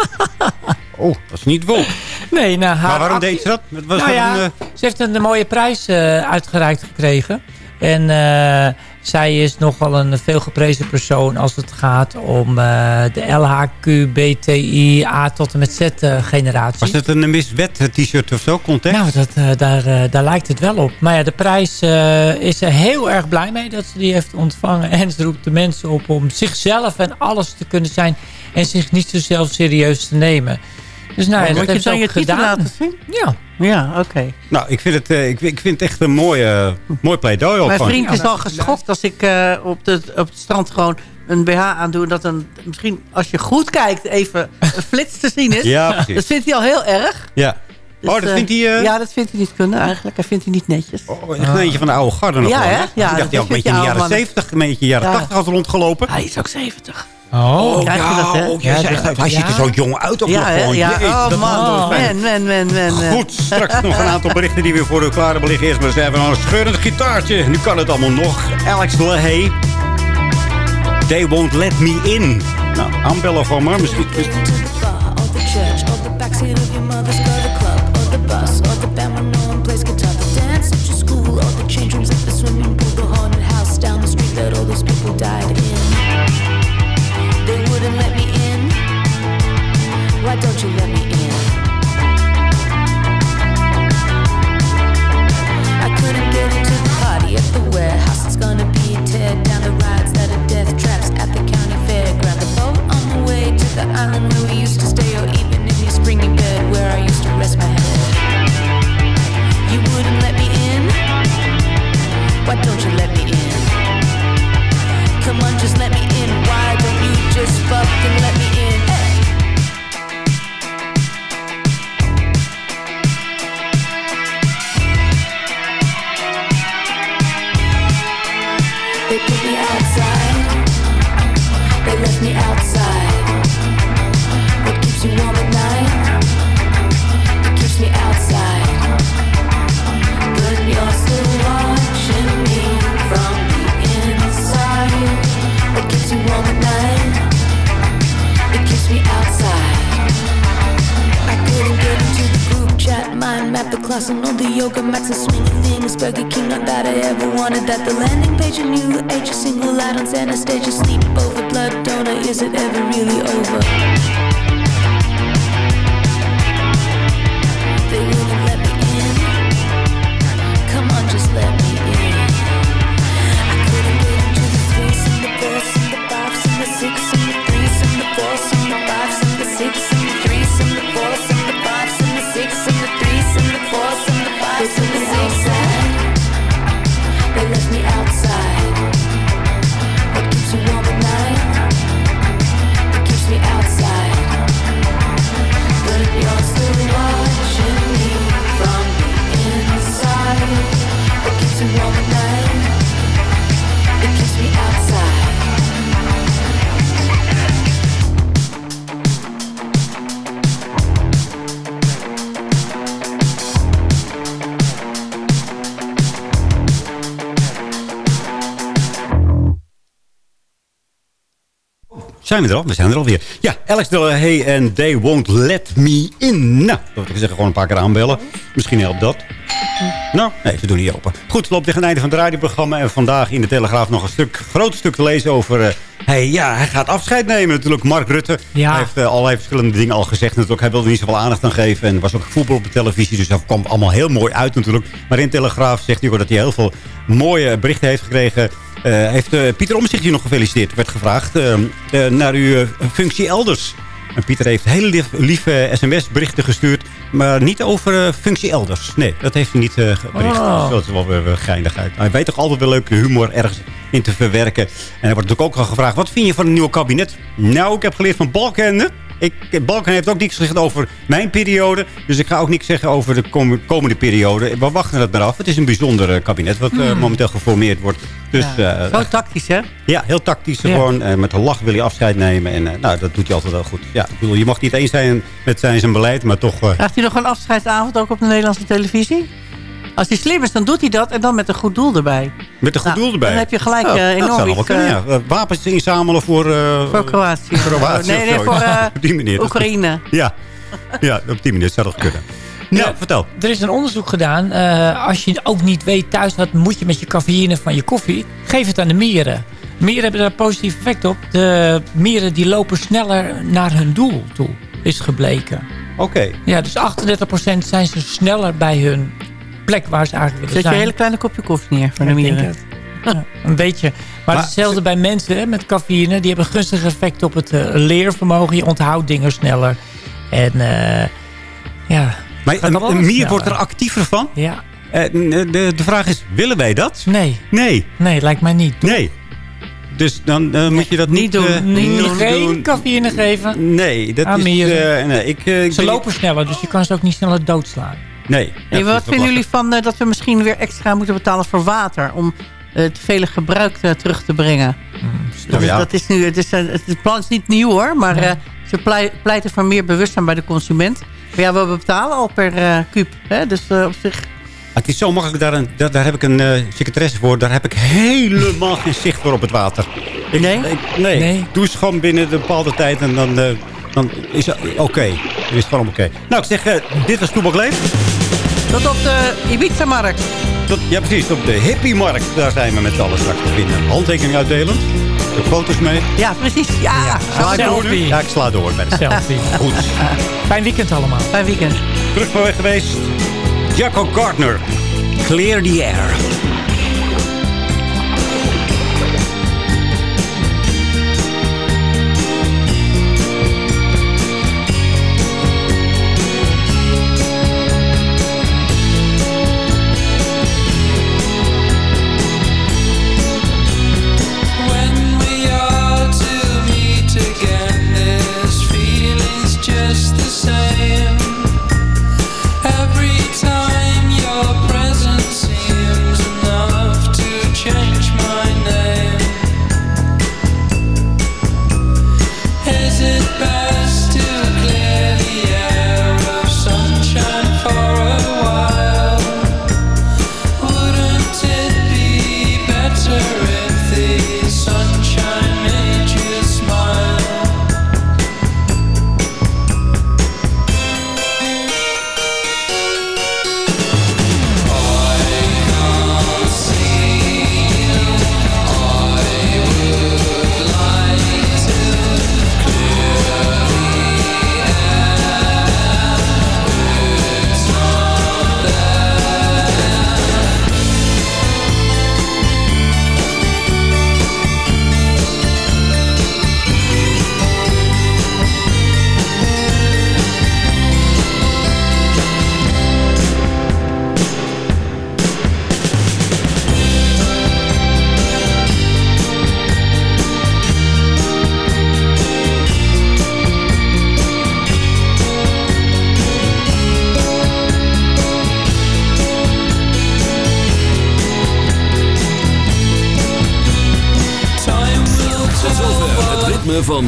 oh, dat is niet woke. Nee, nou, haar Maar waarom actie- deed ze dat? Het was nou ja, een, eh, ze heeft een mooie prijs eh, uitgereikt gekregen. En eh, zij is nogal een veelgeprezen persoon als het gaat om eh, de LHQBTI A tot en met Z eh, generatie. was het een Miss Wet t-shirt of zo? Context? Nou, dat, eh, daar, daar lijkt het wel op. Maar ja, de prijs is er heel erg blij mee dat ze die heeft ontvangen. En ze roept de mensen op om zichzelf en alles te kunnen zijn. En zich niet zo zelf serieus te nemen. Dus nou ja, Moet dat je heeft ook je titel gedaan. laten zien? Ja. Ja, oké. Nou, ik vind het, eh, ik, ik vind het echt een mooi, eh, mooi pleidooi. ook Mijn vriend is al geschokt als ik eh, op, de, op het strand gewoon een BH aandoe. En dat een, misschien als je goed kijkt even een flits te zien is. Ja, precies. Dat vindt hij al heel erg. Ja. Dus, oh, dat eh, vindt hij... Ja, dat vindt hij niet kunnen eigenlijk. Hij vindt hij niet netjes. Oh, echt een eentje van de oude garde nog Ja, hè? Ja, ik dacht, dat hij ook een beetje in de jaren oude 70, een beetje in de jaren Ja. 80 had rondgelopen. Hij is ook 70. Oh, Krijg je dat, hè? oh, jij zegt dat. hij ziet er zo jong uit ook Ja, nog hè? gewoon. ja. Oh man, man, man. eh. Goed, straks nog een aantal berichten die we voor u klaar hebben liggen. Eerst maar eens even een scheurend gitaartje. Nu kan het allemaal nog. Alex LaHaye. They won't let me in. Nou, aanbellen van maar misschien... Zijn we er al? We zijn er alweer. Ja, Alex Hey en They Won't Let Me In. Nou, dat wil ik zeggen, gewoon een paar keer aanbellen. Misschien helpt dat. Nou, nee, ze doen niet open. Goed, loopt tegen het einde van het radioprogramma. En vandaag in de Telegraaf nog een stuk, groot stuk te lezen over... eh, hij, ja, hij gaat afscheid nemen natuurlijk, Mark Rutte. Ja. Hij heeft eh, allerlei verschillende dingen al gezegd natuurlijk. Hij wilde niet zoveel aandacht aan geven. En er was ook voetbal op de televisie. Dus dat kwam allemaal heel mooi uit natuurlijk. Maar in Telegraaf zegt hij ook dat hij heel veel mooie berichten heeft gekregen. Eh, heeft eh, Pieter Omzicht hier nog gefeliciteerd, werd gevraagd. eh, eh, naar uw functie elders. En Pieter heeft hele lief, lieve sms-berichten gestuurd. Maar niet over functie elders. Nee, dat heeft hij niet eh, bericht. Oh. Dus dat is wel weer, weer geinig uit. Hij weet toch altijd wel leuke humor ergens in te verwerken. En er wordt natuurlijk ook al gevraagd... wat vind je van het nieuwe kabinet? Nou, ik heb geleerd van Balkenende. Ik, Balkan heeft ook niks gezegd over mijn periode. Dus ik ga ook niks zeggen over de kom- komende periode. We wachten het maar af. Het is een bijzonder eh, kabinet wat eh, Hmm. momenteel geformeerd wordt. Dus, Ja. eh, Zo tactisch, hè? ja, heel tactisch. Ja. Gewoon eh, met een lach wil hij afscheid nemen. En eh, nou, dat doet hij altijd wel goed. Ja, ik bedoel, je mag niet eens zijn met zijn, zijn beleid, maar toch... eh, Krijgt hij nog een afscheidsavond ook op de Nederlandse televisie? Als hij slim is, dan doet hij dat. En dan met een goed doel erbij. Met een goed Nou, doel erbij. dan heb je gelijk, Ja, eh, dat enorm zou wel iets, kunnen, eh, ja. Eh, Wapens inzamelen voor... eh, Voor Kroatië. Kroatië Nee, nee, voor eh, Op die manier. Oekraïne. Ja. ja, op die manier zou dat kunnen. Nou, vertel. Er is een onderzoek gedaan. eh, als je ook niet weet thuis wat moet je met je cafeïne van je koffie. Geef het aan de mieren. Mieren hebben daar een positief effect op. De mieren die lopen sneller naar hun doel toe. Is gebleken. Oké. Ja, dus 38% zijn ze sneller bij hun plek waar ze eigenlijk willen Zet je zijn. een hele kleine kopje koffie neer voor de mieren. Ja, een beetje. Maar, Maar hetzelfde bij mensen hè, met cafeïne. Die hebben gunstig effect op het eh, leervermogen. Je onthoudt dingen sneller. En eh, ja... Maar een, een mier sneller. wordt er actiever van? Ja. Eh, de, de, de vraag is, willen wij dat? Nee. Nee. Nee, lijkt mij niet. Nee. Dus dan eh, moet je dat niet, doen. eh, Niet niet geen doen. cafeïne geven. Nee, dat Aan is... mieren. eh, nee, ik, eh, ik Ze lopen sneller, dus je kan ze ook niet sneller doodslaan. Nee. Ja, wat vinden jullie van eh, dat we misschien weer extra moeten betalen voor water? Om eh, het vele gebruik eh, terug te brengen. dat, Nou is, ja. dat is nu, het, is, het plan is niet nieuw hoor. Maar eh, ze plei- pleiten voor meer bewustzijn bij de consument. Maar ja, we betalen al per eh kuub. Hè? Dus eh, op zich... Het is zo makkelijk, daar, een, daar, daar heb ik een eh, secretaresse voor. Daar heb ik helemaal geen zicht voor op het water. Ik, Nee? ik- nee. Nee. Ik douche gewoon binnen een bepaalde tijd en dan, eh, dan is het oké. Dan is het gewoon oké. Nou, ik zeg, eh, dit was Toebak Leef. Tot op de Ibiza-markt. Ja, precies. Op de hippie-markt. Daar zijn we met z'n allen straks te vinden. Handtekening uitdelen. De foto's mee. Ja, precies. Ja, Sla ik door. Ja, ik sla door met de Selfie. Goed. Fijn weekend allemaal. Fijn weekend. Terug van weg geweest. Jacco Gardner. Clear the air.